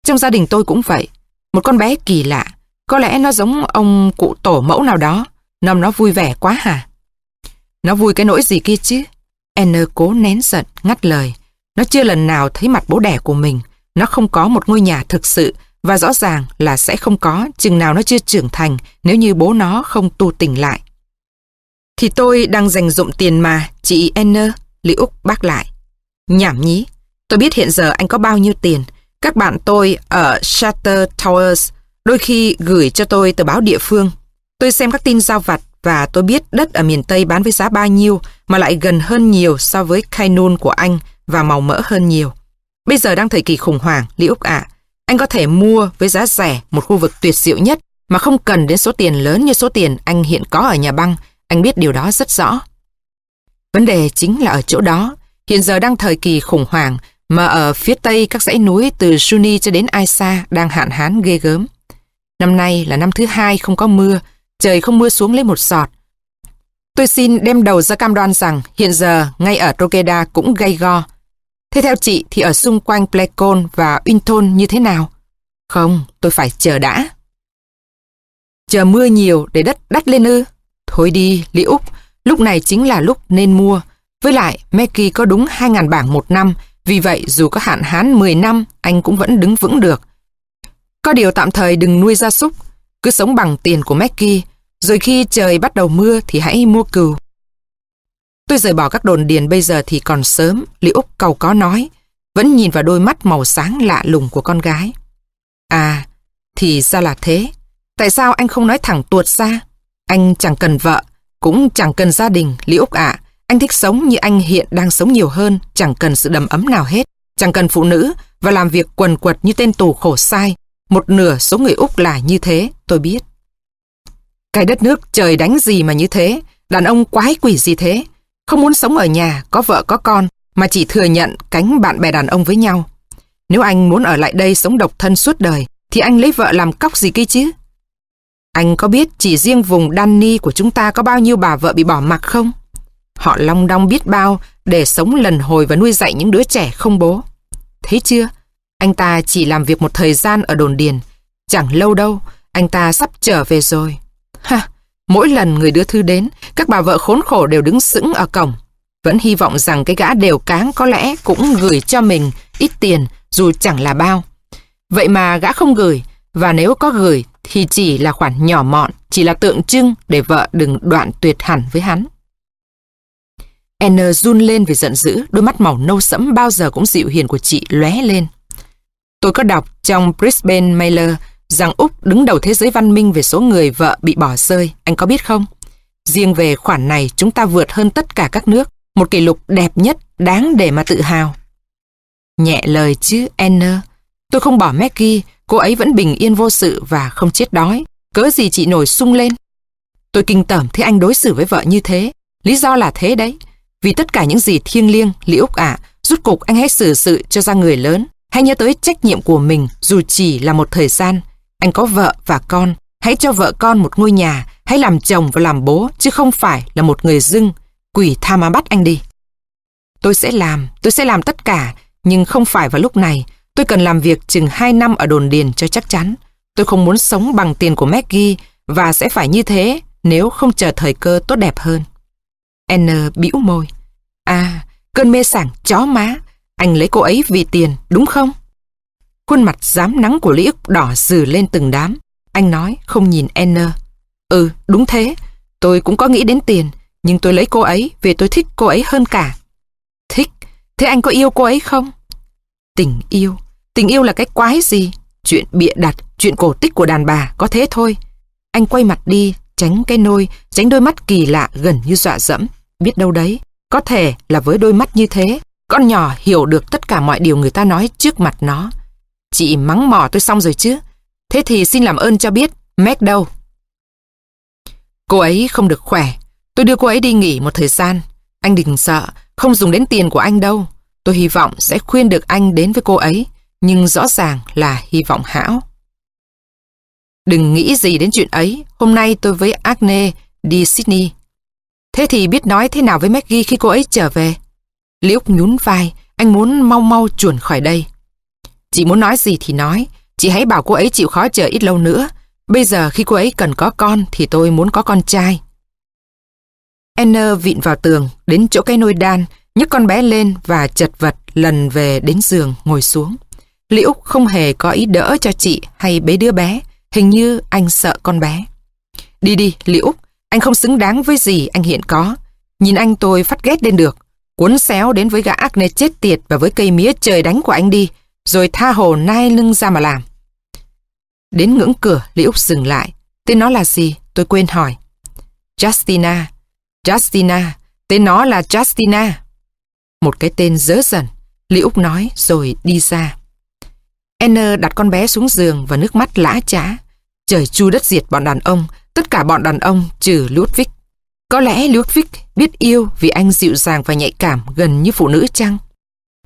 Trong gia đình tôi cũng vậy. Một con bé kỳ lạ. Có lẽ nó giống ông cụ tổ mẫu nào đó. Nằm nó vui vẻ quá hả? Nó vui cái nỗi gì kia chứ? Anne cố nén giận, ngắt lời. Nó chưa lần nào thấy mặt bố đẻ của mình. Nó không có một ngôi nhà thực sự và rõ ràng là sẽ không có chừng nào nó chưa trưởng thành nếu như bố nó không tu tỉnh lại. Thì tôi đang dành dụng tiền mà, chị Enner, Lý Úc bác lại. Nhảm nhí, tôi biết hiện giờ anh có bao nhiêu tiền. Các bạn tôi ở Shutter Towers đôi khi gửi cho tôi tờ báo địa phương. Tôi xem các tin giao vặt và tôi biết đất ở miền Tây bán với giá bao nhiêu mà lại gần hơn nhiều so với Kainun của anh và màu mỡ hơn nhiều. Bây giờ đang thời kỳ khủng hoảng, Lý Úc ạ anh có thể mua với giá rẻ một khu vực tuyệt diệu nhất mà không cần đến số tiền lớn như số tiền anh hiện có ở nhà băng. Anh biết điều đó rất rõ. Vấn đề chính là ở chỗ đó. Hiện giờ đang thời kỳ khủng hoảng mà ở phía tây các dãy núi từ Suni cho đến Aisa đang hạn hán ghê gớm. Năm nay là năm thứ hai không có mưa, trời không mưa xuống lấy một giọt. Tôi xin đem đầu ra cam đoan rằng hiện giờ ngay ở Rokeda cũng gay go. Thế theo chị thì ở xung quanh Plecon và Winton như thế nào? Không, tôi phải chờ đã. Chờ mưa nhiều để đất đắt lên ư? Thôi đi, Lý Úc, lúc này chính là lúc nên mua. Với lại, Mackie có đúng 2.000 bảng một năm, vì vậy dù có hạn hán 10 năm, anh cũng vẫn đứng vững được. Có điều tạm thời đừng nuôi gia súc, cứ sống bằng tiền của Mackie, rồi khi trời bắt đầu mưa thì hãy mua cừu. Tôi rời bỏ các đồn điền bây giờ thì còn sớm, Lý Úc cầu có nói, vẫn nhìn vào đôi mắt màu sáng lạ lùng của con gái. À, thì ra là thế. Tại sao anh không nói thẳng tuột ra? Anh chẳng cần vợ, cũng chẳng cần gia đình, Lý Úc ạ. Anh thích sống như anh hiện đang sống nhiều hơn, chẳng cần sự đầm ấm nào hết, chẳng cần phụ nữ và làm việc quần quật như tên tù khổ sai. Một nửa số người Úc là như thế, tôi biết. Cái đất nước trời đánh gì mà như thế, đàn ông quái quỷ gì thế. Không muốn sống ở nhà, có vợ có con, mà chỉ thừa nhận cánh bạn bè đàn ông với nhau. Nếu anh muốn ở lại đây sống độc thân suốt đời, thì anh lấy vợ làm cóc gì kia chứ? Anh có biết chỉ riêng vùng Danny của chúng ta có bao nhiêu bà vợ bị bỏ mặc không? Họ long đong biết bao để sống lần hồi và nuôi dạy những đứa trẻ không bố. Thấy chưa? Anh ta chỉ làm việc một thời gian ở đồn điền. Chẳng lâu đâu, anh ta sắp trở về rồi. Ha, mỗi lần người đưa thư đến, các bà vợ khốn khổ đều đứng sững ở cổng. Vẫn hy vọng rằng cái gã đều cáng có lẽ cũng gửi cho mình ít tiền dù chẳng là bao. Vậy mà gã không gửi, và nếu có gửi thì chỉ là khoản nhỏ mọn, chỉ là tượng trưng để vợ đừng đoạn tuyệt hẳn với hắn. N run lên vì giận dữ, đôi mắt màu nâu sẫm bao giờ cũng dịu hiền của chị lóe lên. Tôi có đọc trong Brisbane Mailer rằng Úc đứng đầu thế giới văn minh về số người vợ bị bỏ rơi, anh có biết không? Riêng về khoản này chúng ta vượt hơn tất cả các nước, một kỷ lục đẹp nhất, đáng để mà tự hào. Nhẹ lời chứ, Anna. Tôi không bỏ Maggie, cô ấy vẫn bình yên vô sự và không chết đói. Cớ gì chị nổi sung lên? Tôi kinh tởm thấy anh đối xử với vợ như thế. Lý do là thế đấy. Vì tất cả những gì thiêng liêng, Lý Úc ạ, rút cục anh hãy xử sự cho ra người lớn. Hãy nhớ tới trách nhiệm của mình dù chỉ là một thời gian. Anh có vợ và con. Hãy cho vợ con một ngôi nhà. Hãy làm chồng và làm bố, chứ không phải là một người dưng. Quỷ tha mà bắt anh đi. Tôi sẽ làm, tôi sẽ làm tất cả, nhưng không phải vào lúc này. Tôi cần làm việc chừng 2 năm ở đồn điền cho chắc chắn. Tôi không muốn sống bằng tiền của Maggie và sẽ phải như thế nếu không chờ thời cơ tốt đẹp hơn. N bĩu môi. À, cơn mê sảng chó má. Anh lấy cô ấy vì tiền, đúng không? Khuôn mặt dám nắng của Lý ức đỏ dừ lên từng đám. Anh nói không nhìn N. Ừ, đúng thế. Tôi cũng có nghĩ đến tiền, nhưng tôi lấy cô ấy vì tôi thích cô ấy hơn cả. Thích? Thế anh có yêu cô ấy không? Tình yêu? Tình yêu là cái quái gì? Chuyện bịa đặt, chuyện cổ tích của đàn bà, có thế thôi. Anh quay mặt đi, tránh cái nôi, tránh đôi mắt kỳ lạ gần như dọa dẫm. Biết đâu đấy, có thể là với đôi mắt như thế, con nhỏ hiểu được tất cả mọi điều người ta nói trước mặt nó. Chị mắng mỏ tôi xong rồi chứ. Thế thì xin làm ơn cho biết, Meg đâu? Cô ấy không được khỏe. Tôi đưa cô ấy đi nghỉ một thời gian. Anh đừng sợ, không dùng đến tiền của anh đâu. Tôi hy vọng sẽ khuyên được anh đến với cô ấy, nhưng rõ ràng là hy vọng hão. Đừng nghĩ gì đến chuyện ấy, hôm nay tôi với Agne đi Sydney. Thế thì biết nói thế nào với Maggie khi cô ấy trở về? Liễu nhún vai, anh muốn mau mau chuồn khỏi đây. Chị muốn nói gì thì nói, chị hãy bảo cô ấy chịu khó chờ ít lâu nữa. Bây giờ khi cô ấy cần có con thì tôi muốn có con trai. Anna vịn vào tường, đến chỗ cây nôi đan, nhấc con bé lên và chật vật lần về đến giường ngồi xuống. Lý Úc không hề có ý đỡ cho chị hay bế đứa bé, hình như anh sợ con bé. Đi đi, Lý Úc, anh không xứng đáng với gì anh hiện có. Nhìn anh tôi phát ghét lên được, cuốn xéo đến với gã ác nê chết tiệt và với cây mía trời đánh của anh đi, rồi tha hồ nai lưng ra mà làm. Đến ngưỡng cửa, Lý Úc dừng lại. Tên nó là gì? Tôi quên hỏi. Justina. Justina. Tên nó là Justina. Một cái tên dớ dần. Lý Úc nói rồi đi ra. Anna đặt con bé xuống giường và nước mắt lã trá. Trời chu đất diệt bọn đàn ông, tất cả bọn đàn ông trừ Ludwig. Có lẽ Ludwig biết yêu vì anh dịu dàng và nhạy cảm gần như phụ nữ chăng?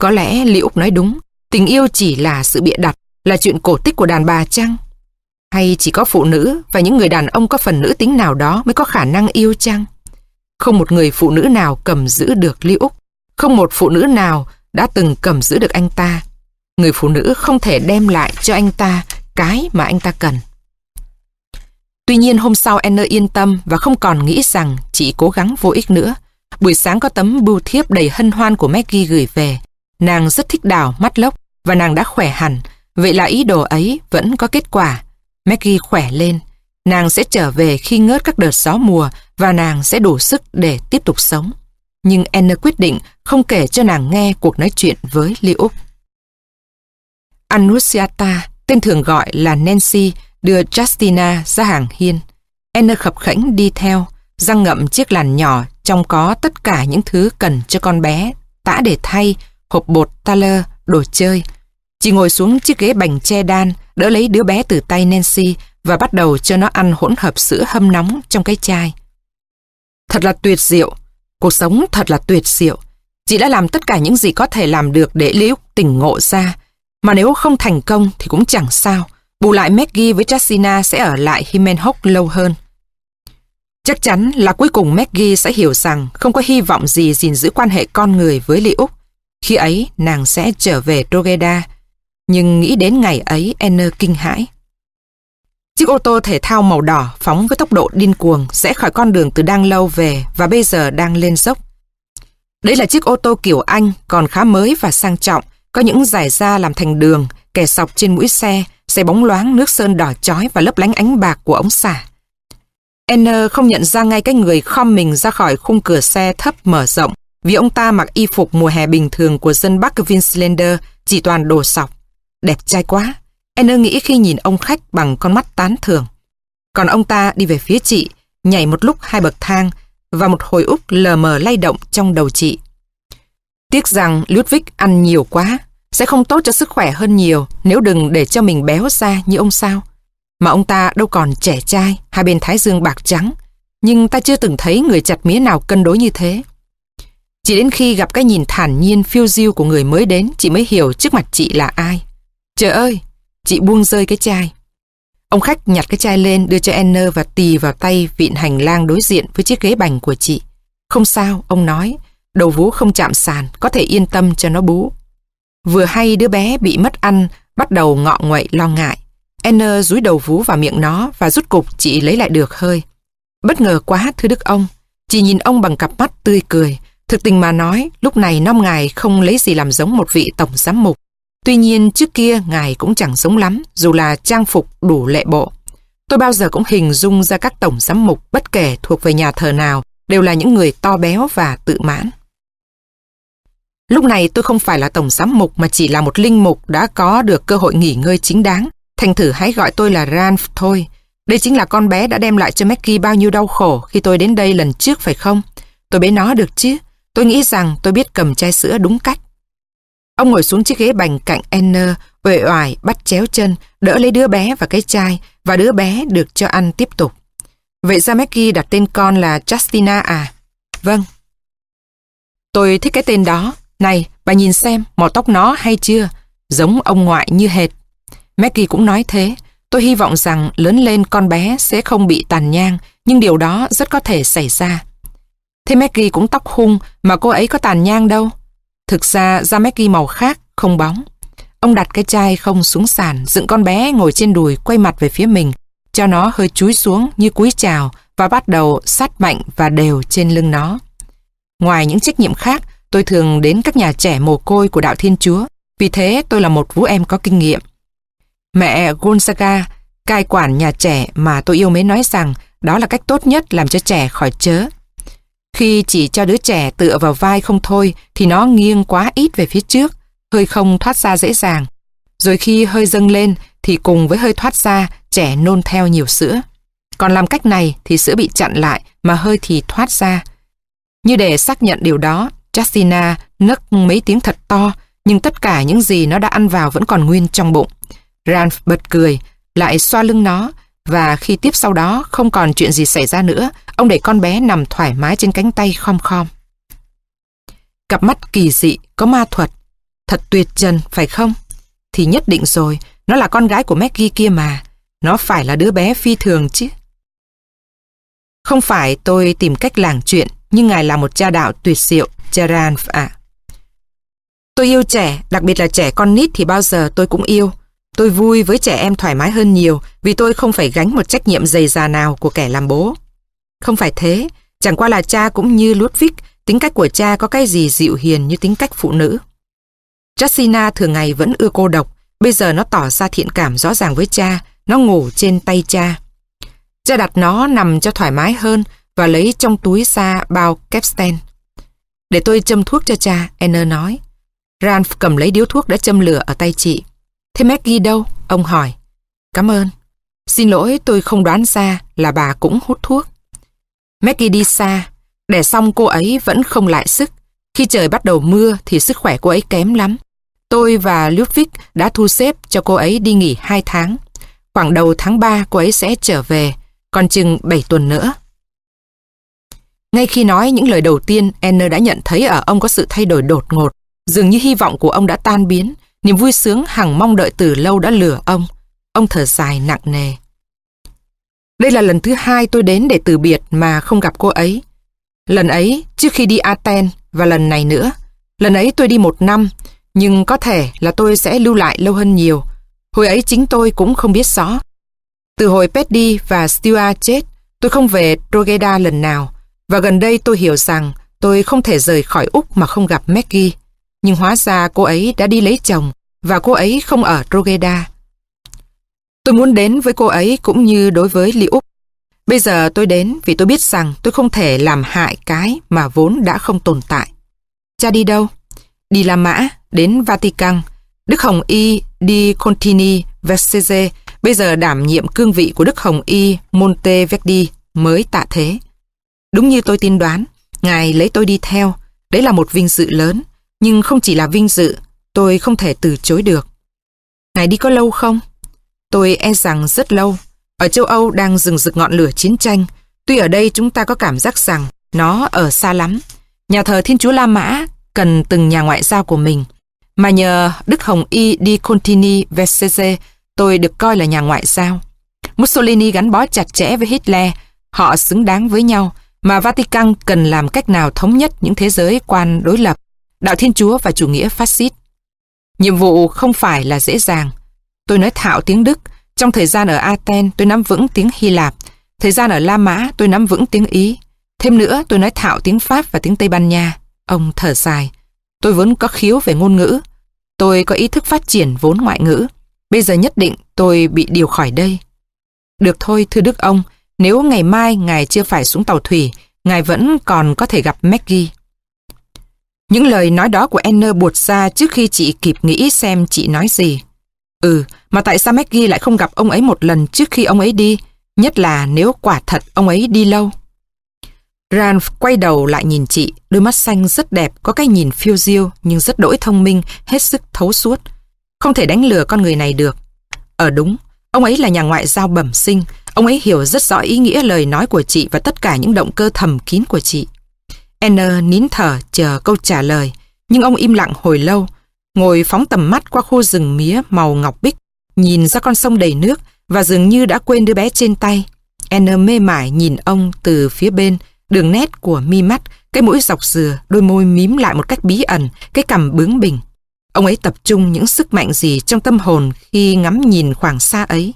Có lẽ Lý Úc nói đúng, tình yêu chỉ là sự bịa đặt, là chuyện cổ tích của đàn bà chăng? Hay chỉ có phụ nữ và những người đàn ông có phần nữ tính nào đó mới có khả năng yêu chăng? Không một người phụ nữ nào cầm giữ được Lý Úc. Không một phụ nữ nào đã từng cầm giữ được anh ta. Người phụ nữ không thể đem lại cho anh ta cái mà anh ta cần. Tuy nhiên hôm sau Anna yên tâm và không còn nghĩ rằng chị cố gắng vô ích nữa. Buổi sáng có tấm bưu thiếp đầy hân hoan của Maggie gửi về. Nàng rất thích đào mắt lốc và nàng đã khỏe hẳn. Vậy là ý đồ ấy vẫn có kết quả. Maggie khỏe lên. Nàng sẽ trở về khi ngớt các đợt gió mùa và nàng sẽ đủ sức để tiếp tục sống. Nhưng Anna quyết định không kể cho nàng nghe cuộc nói chuyện với Lee Úc. Annusiata, tên thường gọi là Nancy, đưa Justina ra hàng hiên. Anna khập khẽnh đi theo, răng ngậm chiếc làn nhỏ trong có tất cả những thứ cần cho con bé, tã để thay, hộp bột Taylor, đồ chơi. Chị ngồi xuống chiếc ghế bành che đan, đỡ lấy đứa bé từ tay Nancy và bắt đầu cho nó ăn hỗn hợp sữa hâm nóng trong cái chai. Thật là tuyệt diệu, cuộc sống thật là tuyệt diệu. Chị đã làm tất cả những gì có thể làm được để Liễu tỉnh ngộ ra, mà nếu không thành công thì cũng chẳng sao. Bù lại Maggie với Jessina sẽ ở lại Himenhock lâu hơn. Chắc chắn là cuối cùng Maggie sẽ hiểu rằng không có hy vọng gì gìn giữ quan hệ con người với Lý Úc. Khi ấy, nàng sẽ trở về Rogeda. Nhưng nghĩ đến ngày ấy, Anne kinh hãi. Chiếc ô tô thể thao màu đỏ phóng với tốc độ điên cuồng sẽ khỏi con đường từ đang lâu về và bây giờ đang lên dốc. Đây là chiếc ô tô kiểu Anh còn khá mới và sang trọng, có những giải da làm thành đường, kẻ sọc trên mũi xe, xe bóng loáng nước sơn đỏ chói và lấp lánh ánh bạc của ống xả. Enner không nhận ra ngay cái người khom mình ra khỏi khung cửa xe thấp mở rộng vì ông ta mặc y phục mùa hè bình thường của dân Bắc Vinslander chỉ toàn đồ sọc. Đẹp trai quá. Enner nghĩ khi nhìn ông khách bằng con mắt tán thưởng. Còn ông ta đi về phía chị, nhảy một lúc hai bậc thang và một hồi úc lờ mờ lay động trong đầu chị. Tiếc rằng Ludwig ăn nhiều quá, sẽ không tốt cho sức khỏe hơn nhiều nếu đừng để cho mình béo ra như ông sao. Mà ông ta đâu còn trẻ trai, hai bên thái dương bạc trắng. Nhưng ta chưa từng thấy người chặt mía nào cân đối như thế. Chỉ đến khi gặp cái nhìn thản nhiên phiêu diêu của người mới đến, chị mới hiểu trước mặt chị là ai. Trời ơi, chị buông rơi cái chai. Ông khách nhặt cái chai lên đưa cho Anner và tì vào tay vịn hành lang đối diện với chiếc ghế bành của chị. Không sao, ông nói, đầu vú không chạm sàn, có thể yên tâm cho nó bú. Vừa hay đứa bé bị mất ăn, bắt đầu ngọ nguậy lo ngại. Anner rúi đầu vú vào miệng nó và rút cục chị lấy lại được hơi. Bất ngờ quá thưa đức ông, chị nhìn ông bằng cặp mắt tươi cười. Thực tình mà nói, lúc này năm ngài không lấy gì làm giống một vị tổng giám mục. Tuy nhiên trước kia ngài cũng chẳng giống lắm, dù là trang phục đủ lệ bộ. Tôi bao giờ cũng hình dung ra các tổng giám mục bất kể thuộc về nhà thờ nào, đều là những người to béo và tự mãn. Lúc này tôi không phải là tổng giám mục mà chỉ là một linh mục đã có được cơ hội nghỉ ngơi chính đáng. Thành thử hãy gọi tôi là Ranf thôi. Đây chính là con bé đã đem lại cho Mackie bao nhiêu đau khổ khi tôi đến đây lần trước phải không? Tôi bế nó được chứ? Tôi nghĩ rằng tôi biết cầm chai sữa đúng cách. Ông ngồi xuống chiếc ghế bành cạnh Enner uể oải bắt chéo chân, đỡ lấy đứa bé và cái chai, và đứa bé được cho ăn tiếp tục. Vậy ra Maggie đặt tên con là Justina à? Vâng. Tôi thích cái tên đó. Này, bà nhìn xem, màu tóc nó hay chưa? Giống ông ngoại như hệt. Maggie cũng nói thế. Tôi hy vọng rằng lớn lên con bé sẽ không bị tàn nhang, nhưng điều đó rất có thể xảy ra. Thế Maggie cũng tóc hung, mà cô ấy có tàn nhang đâu. Thực ra da Maggie màu khác, không bóng. Ông đặt cái chai không xuống sàn, dựng con bé ngồi trên đùi quay mặt về phía mình, cho nó hơi chúi xuống như cúi chào và bắt đầu sát mạnh và đều trên lưng nó. Ngoài những trách nhiệm khác, tôi thường đến các nhà trẻ mồ côi của đạo Thiên Chúa, vì thế tôi là một vũ em có kinh nghiệm. Mẹ Gonzaga, cai quản nhà trẻ mà tôi yêu mến nói rằng đó là cách tốt nhất làm cho trẻ khỏi chớ. Khi chỉ cho đứa trẻ tựa vào vai không thôi thì nó nghiêng quá ít về phía trước, hơi không thoát ra dễ dàng. Rồi khi hơi dâng lên thì cùng với hơi thoát ra, trẻ nôn theo nhiều sữa. Còn làm cách này thì sữa bị chặn lại mà hơi thì thoát ra. Như để xác nhận điều đó, Justina nấc mấy tiếng thật to, nhưng tất cả những gì nó đã ăn vào vẫn còn nguyên trong bụng. Ralph bật cười, lại xoa lưng nó, và khi tiếp sau đó không còn chuyện gì xảy ra nữa, ông để con bé nằm thoải mái trên cánh tay khom khom. Cặp mắt kỳ dị, có ma thuật. Thật tuyệt trần, phải không? Thì nhất định rồi, nó là con gái của Maggie kia mà. Nó phải là đứa bé phi thường chứ. Không phải tôi tìm cách làng chuyện, nhưng ngài là một cha đạo tuyệt diệu, Gerard ạ. Tôi yêu trẻ, đặc biệt là trẻ con nít thì bao giờ tôi cũng yêu. Tôi vui với trẻ em thoải mái hơn nhiều vì tôi không phải gánh một trách nhiệm dày già nào của kẻ làm bố. Không phải thế, chẳng qua là cha cũng như Ludwig, tính cách của cha có cái gì dịu hiền như tính cách phụ nữ. Jessina thường ngày vẫn ưa cô độc, bây giờ nó tỏ ra thiện cảm rõ ràng với cha, nó ngủ trên tay cha. Cha đặt nó nằm cho thoải mái hơn và lấy trong túi ra bao Capstan. Để tôi châm thuốc cho cha, Anna nói. Ranf cầm lấy điếu thuốc đã châm lửa ở tay chị. Thế Maggie đâu? Ông hỏi. Cảm ơn. Xin lỗi tôi không đoán ra là bà cũng hút thuốc. Maggie đi xa, đẻ xong cô ấy vẫn không lại sức. Khi trời bắt đầu mưa thì sức khỏe cô ấy kém lắm. Tôi và Ludwig đã thu xếp cho cô ấy đi nghỉ 2 tháng. Khoảng đầu tháng 3 cô ấy sẽ trở về, còn chừng 7 tuần nữa. Ngay khi nói những lời đầu tiên, Anne đã nhận thấy ở ông có sự thay đổi đột ngột. Dường như hy vọng của ông đã tan biến, niềm vui sướng hằng mong đợi từ lâu đã lừa ông. Ông thở dài nặng nề. Đây là lần thứ hai tôi đến để từ biệt mà không gặp cô ấy. Lần ấy trước khi đi Aten và lần này nữa. Lần ấy tôi đi một năm, nhưng có thể là tôi sẽ lưu lại lâu hơn nhiều. Hồi ấy chính tôi cũng không biết rõ. Từ hồi Petty và Stuart chết, tôi không về Drogheda lần nào. Và gần đây tôi hiểu rằng tôi không thể rời khỏi Úc mà không gặp Maggie. Nhưng hóa ra cô ấy đã đi lấy chồng và cô ấy không ở Rogeda. Tôi muốn đến với cô ấy cũng như đối với Lý Úc. Bây giờ tôi đến vì tôi biết rằng tôi không thể làm hại cái mà vốn đã không tồn tại. Cha đi đâu? Đi La Mã, đến Vatican. Đức Hồng Y đi Contini Versace bây giờ đảm nhiệm cương vị của Đức Hồng Y Monteverdi mới tạ thế. Đúng như tôi tin đoán, Ngài lấy tôi đi theo. Đấy là một vinh dự lớn, nhưng không chỉ là vinh dự, tôi không thể từ chối được. Ngài đi có lâu không? Tôi e rằng rất lâu. Ở châu Âu đang rừng rực ngọn lửa chiến tranh. Tuy ở đây chúng ta có cảm giác rằng nó ở xa lắm. Nhà thờ Thiên Chúa La Mã cần từng nhà ngoại giao của mình. Mà nhờ Đức Hồng Y Di Contini Versese, tôi được coi là nhà ngoại giao. Mussolini gắn bó chặt chẽ với Hitler, họ xứng đáng với nhau, mà Vatican cần làm cách nào thống nhất những thế giới quan đối lập, đạo Thiên Chúa và chủ nghĩa phát xít. Nhiệm vụ không phải là dễ dàng. Tôi nói thạo tiếng Đức, trong thời gian ở Athens tôi nắm vững tiếng Hy Lạp, thời gian ở La Mã tôi nắm vững tiếng Ý. Thêm nữa tôi nói thạo tiếng Pháp và tiếng Tây Ban Nha. Ông thở dài. Tôi vốn có khiếu về ngôn ngữ. Tôi có ý thức phát triển vốn ngoại ngữ. Bây giờ nhất định tôi bị điều khỏi đây. Được thôi thưa Đức ông, nếu ngày mai ngài chưa phải xuống tàu thủy, ngài vẫn còn có thể gặp Maggie. Những lời nói đó của Anne buột ra trước khi chị kịp nghĩ xem chị nói gì. Ừ, mà tại sao Maggie lại không gặp ông ấy một lần trước khi ông ấy đi, nhất là nếu quả thật ông ấy đi lâu. Ralph quay đầu lại nhìn chị, đôi mắt xanh rất đẹp, có cái nhìn phiêu diêu nhưng rất đỗi thông minh, hết sức thấu suốt. Không thể đánh lừa con người này được. Ở đúng, ông ấy là nhà ngoại giao bẩm sinh, ông ấy hiểu rất rõ ý nghĩa lời nói của chị và tất cả những động cơ thầm kín của chị. Anne nín thở chờ câu trả lời, nhưng ông im lặng hồi lâu, ngồi phóng tầm mắt qua khu rừng mía màu ngọc bích, nhìn ra con sông đầy nước và dường như đã quên đứa bé trên tay. Anne mê mải nhìn ông từ phía bên, đường nét của mi mắt, cái mũi dọc dừa, đôi môi mím lại một cách bí ẩn, cái cằm bướng bỉnh. Ông ấy tập trung những sức mạnh gì trong tâm hồn khi ngắm nhìn khoảng xa ấy.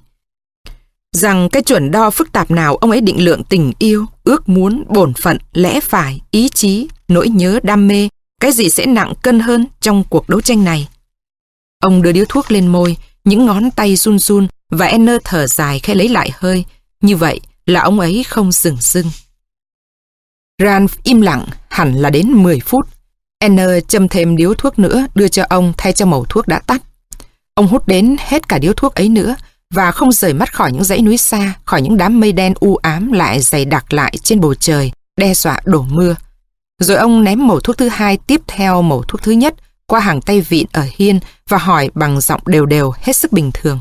Rằng cái chuẩn đo phức tạp nào ông ấy định lượng tình yêu, ước muốn, bổn phận, lẽ phải, ý chí, nỗi nhớ, đam mê, cái gì sẽ nặng cân hơn trong cuộc đấu tranh này. Ông đưa điếu thuốc lên môi, những ngón tay run run và Enner thở dài khẽ lấy lại hơi. Như vậy là ông ấy không dừng dưng. Ralph im lặng hẳn là đến 10 phút. Enner châm thêm điếu thuốc nữa đưa cho ông thay cho màu thuốc đã tắt. Ông hút đến hết cả điếu thuốc ấy nữa và không rời mắt khỏi những dãy núi xa, khỏi những đám mây đen u ám lại dày đặc lại trên bầu trời, đe dọa đổ mưa. Rồi ông ném mẩu thuốc thứ hai tiếp theo mẩu thuốc thứ nhất qua hàng tay vịn ở hiên và hỏi bằng giọng đều đều hết sức bình thường.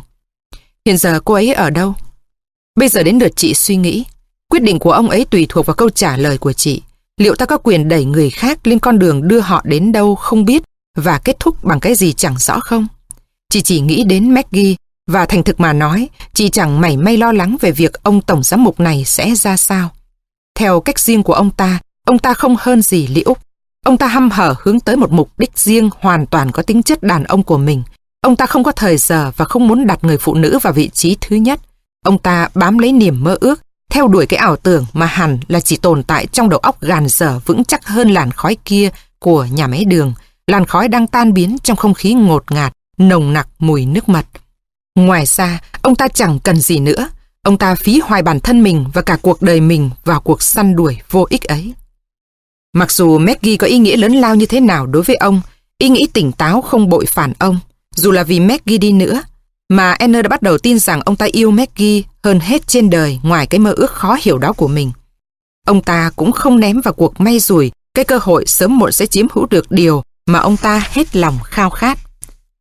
Hiện giờ cô ấy ở đâu? Bây giờ đến lượt chị suy nghĩ. Quyết định của ông ấy tùy thuộc vào câu trả lời của chị. Liệu ta có quyền đẩy người khác lên con đường đưa họ đến đâu không biết và kết thúc bằng cái gì chẳng rõ không? Chị chỉ nghĩ đến Maggie và thành thực mà nói, chị chẳng mảy may lo lắng về việc ông tổng giám mục này sẽ ra sao. Theo cách riêng của ông ta, ông ta không hơn gì Lý Úc. Ông ta hăm hở hướng tới một mục đích riêng hoàn toàn có tính chất đàn ông của mình. Ông ta không có thời giờ và không muốn đặt người phụ nữ vào vị trí thứ nhất. Ông ta bám lấy niềm mơ ước, theo đuổi cái ảo tưởng mà hẳn là chỉ tồn tại trong đầu óc gàn dở vững chắc hơn làn khói kia của nhà máy đường. Làn khói đang tan biến trong không khí ngột ngạt, nồng nặc mùi nước mật. Ngoài ra, ông ta chẳng cần gì nữa. Ông ta phí hoài bản thân mình và cả cuộc đời mình vào cuộc săn đuổi vô ích ấy. Mặc dù Maggie có ý nghĩa lớn lao như thế nào đối với ông, ý nghĩ tỉnh táo không bội phản ông, dù là vì Maggie đi nữa, mà Anne đã bắt đầu tin rằng ông ta yêu Maggie hơn hết trên đời ngoài cái mơ ước khó hiểu đó của mình. Ông ta cũng không ném vào cuộc may rủi cái cơ hội sớm muộn sẽ chiếm hữu được điều mà ông ta hết lòng khao khát.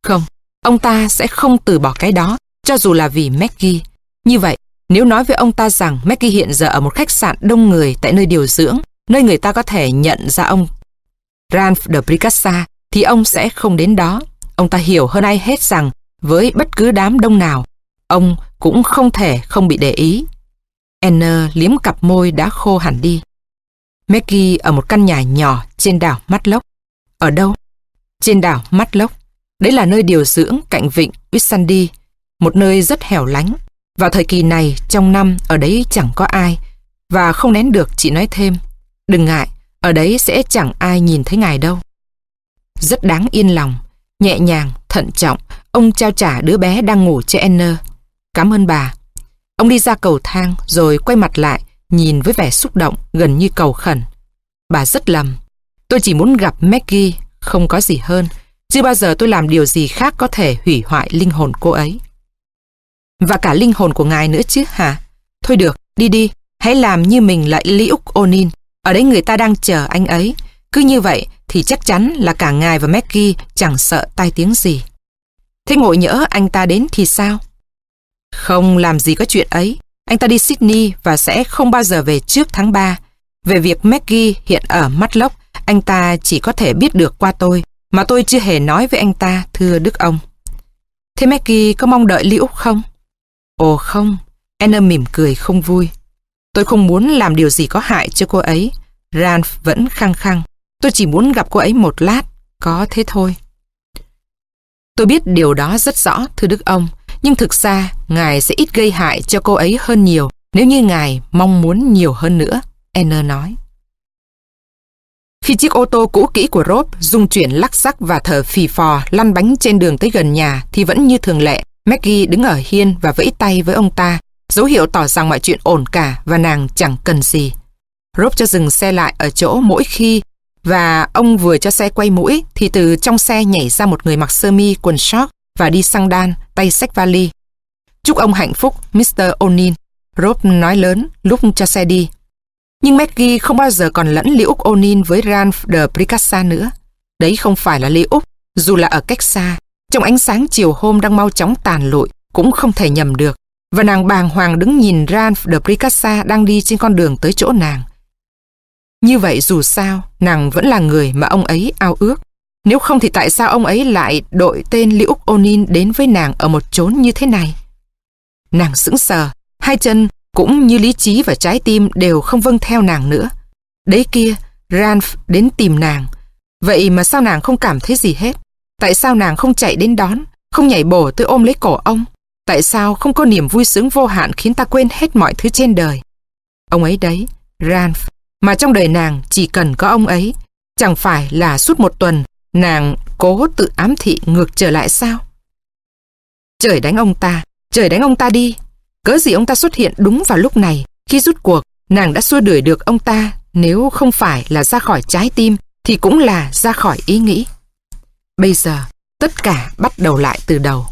Không, ông ta sẽ không từ bỏ cái đó, cho dù là vì Maggie. Như vậy, nếu nói với ông ta rằng Maggie hiện giờ ở một khách sạn đông người tại nơi điều dưỡng, nơi người ta có thể nhận ra ông Ralph de Bricassa, thì ông sẽ không đến đó. Ông ta hiểu hơn ai hết rằng với bất cứ đám đông nào, ông cũng không thể không bị để ý. Anna liếm cặp môi đã khô hẳn đi. Maggie ở một căn nhà nhỏ trên đảo Matlock. Ở đâu? Trên đảo Matlock. Đấy là nơi điều dưỡng cạnh vịnh Whitsunday, một nơi rất hẻo lánh. Vào thời kỳ này, trong năm, ở đấy chẳng có ai. Và không nén được, chị nói thêm. Đừng ngại, ở đấy sẽ chẳng ai nhìn thấy ngài đâu. Rất đáng yên lòng, nhẹ nhàng, thận trọng, ông trao trả đứa bé đang ngủ cho Anna. Cảm ơn bà. Ông đi ra cầu thang rồi quay mặt lại, nhìn với vẻ xúc động, gần như cầu khẩn. Bà rất lầm. Tôi chỉ muốn gặp Maggie, không có gì hơn. Chưa bao giờ tôi làm điều gì khác có thể hủy hoại linh hồn cô ấy. Và cả linh hồn của ngài nữa chứ hả? Thôi được, đi đi, hãy làm như mình là Liuk Onin. Ở đấy người ta đang chờ anh ấy. Cứ như vậy thì chắc chắn là cả ngài và Maggie chẳng sợ tai tiếng gì. Thế ngộ nhỡ anh ta đến thì sao? Không làm gì có chuyện ấy. anh ta đi Sydney và sẽ không bao giờ về trước tháng 3. Về việc Maggie hiện ở Matlock, anh ta chỉ có thể biết được qua tôi, mà tôi chưa hề nói với anh ta, thưa Đức ông. Thế Maggie có mong đợi Lý Úc không? Ồ không, Anna mỉm cười không vui. Tôi không muốn làm điều gì có hại cho cô ấy. Ralph vẫn khăng khăng. Tôi chỉ muốn gặp cô ấy một lát, có thế thôi. Tôi biết điều đó rất rõ, thưa Đức ông, nhưng thực ra ngài sẽ ít gây hại cho cô ấy hơn nhiều nếu như ngài mong muốn nhiều hơn nữa, Anna nói. Khi chiếc ô tô cũ kỹ của Rob dung chuyển lắc sắc và thở phì phò lăn bánh trên đường tới gần nhà thì vẫn như thường lệ, Maggie đứng ở hiên và vẫy tay với ông ta, dấu hiệu tỏ rằng mọi chuyện ổn cả và nàng chẳng cần gì. Rob cho dừng xe lại ở chỗ mỗi khi và ông vừa cho xe quay mũi thì từ trong xe nhảy ra một người mặc sơ mi quần short và đi xăng đan, tay xách vali. Chúc ông hạnh phúc, Mr. O'Neill. Rob nói lớn lúc cho xe đi. Nhưng Maggie không bao giờ còn lẫn Lý Úc O'Neill với Ralph de Pricassa nữa. Đấy không phải là Lý Úc, dù là ở cách xa. Trong ánh sáng chiều hôm đang mau chóng tàn lụi, cũng không thể nhầm được. Và nàng bàng hoàng đứng nhìn Ralph de Pricassa đang đi trên con đường tới chỗ nàng. Như vậy dù sao, nàng vẫn là người mà ông ấy ao ước. Nếu không thì tại sao ông ấy lại đội tên Lý Úc O'Neill đến với nàng ở một chốn như thế này? Nàng sững sờ, hai chân cũng như lý trí và trái tim đều không vâng theo nàng nữa. Đấy kia, Ranf đến tìm nàng. Vậy mà sao nàng không cảm thấy gì hết? Tại sao nàng không chạy đến đón, không nhảy bổ tới ôm lấy cổ ông? Tại sao không có niềm vui sướng vô hạn khiến ta quên hết mọi thứ trên đời? Ông ấy đấy, Ranf, mà trong đời nàng chỉ cần có ông ấy. Chẳng phải là suốt một tuần nàng cố tự ám thị ngược trở lại sao? Trời đánh ông ta, trời đánh ông ta đi. Cớ gì ông ta xuất hiện đúng vào lúc này, khi rút cuộc, nàng đã xua đuổi được ông ta, nếu không phải là ra khỏi trái tim, thì cũng là ra khỏi ý nghĩ. Bây giờ, tất cả bắt đầu lại từ đầu.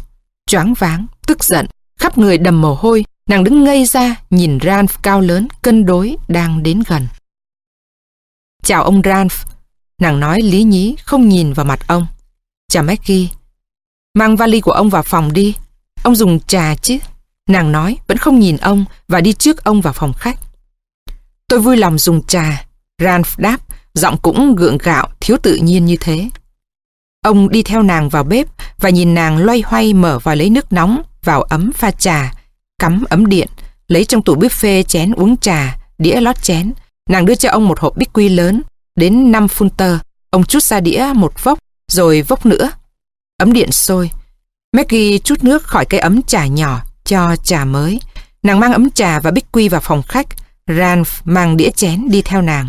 Choáng váng, tức giận, khắp người đầm mồ hôi, nàng đứng ngây ra, nhìn Ranf cao lớn, cân đối, đang đến gần. Chào ông Ranf, nàng nói lý nhí, không nhìn vào mặt ông. Chào Maggie, mang vali của ông vào phòng đi, ông dùng trà chứ. Nàng nói vẫn không nhìn ông và đi trước ông vào phòng khách. Tôi vui lòng dùng trà. Ranf đáp, giọng cũng gượng gạo, thiếu tự nhiên như thế. Ông đi theo nàng vào bếp và nhìn nàng loay hoay mở và lấy nước nóng vào ấm pha trà, cắm ấm điện, lấy trong tủ buffet chén uống trà, đĩa lót chén. Nàng đưa cho ông một hộp bích quy lớn, đến 5 funter. Ông chút ra đĩa một vốc, rồi vốc nữa. Ấm điện sôi. Maggie chút nước khỏi cái ấm trà nhỏ, cho trà mới. Nàng mang ấm trà và bích quy vào phòng khách. Ranf mang đĩa chén đi theo nàng.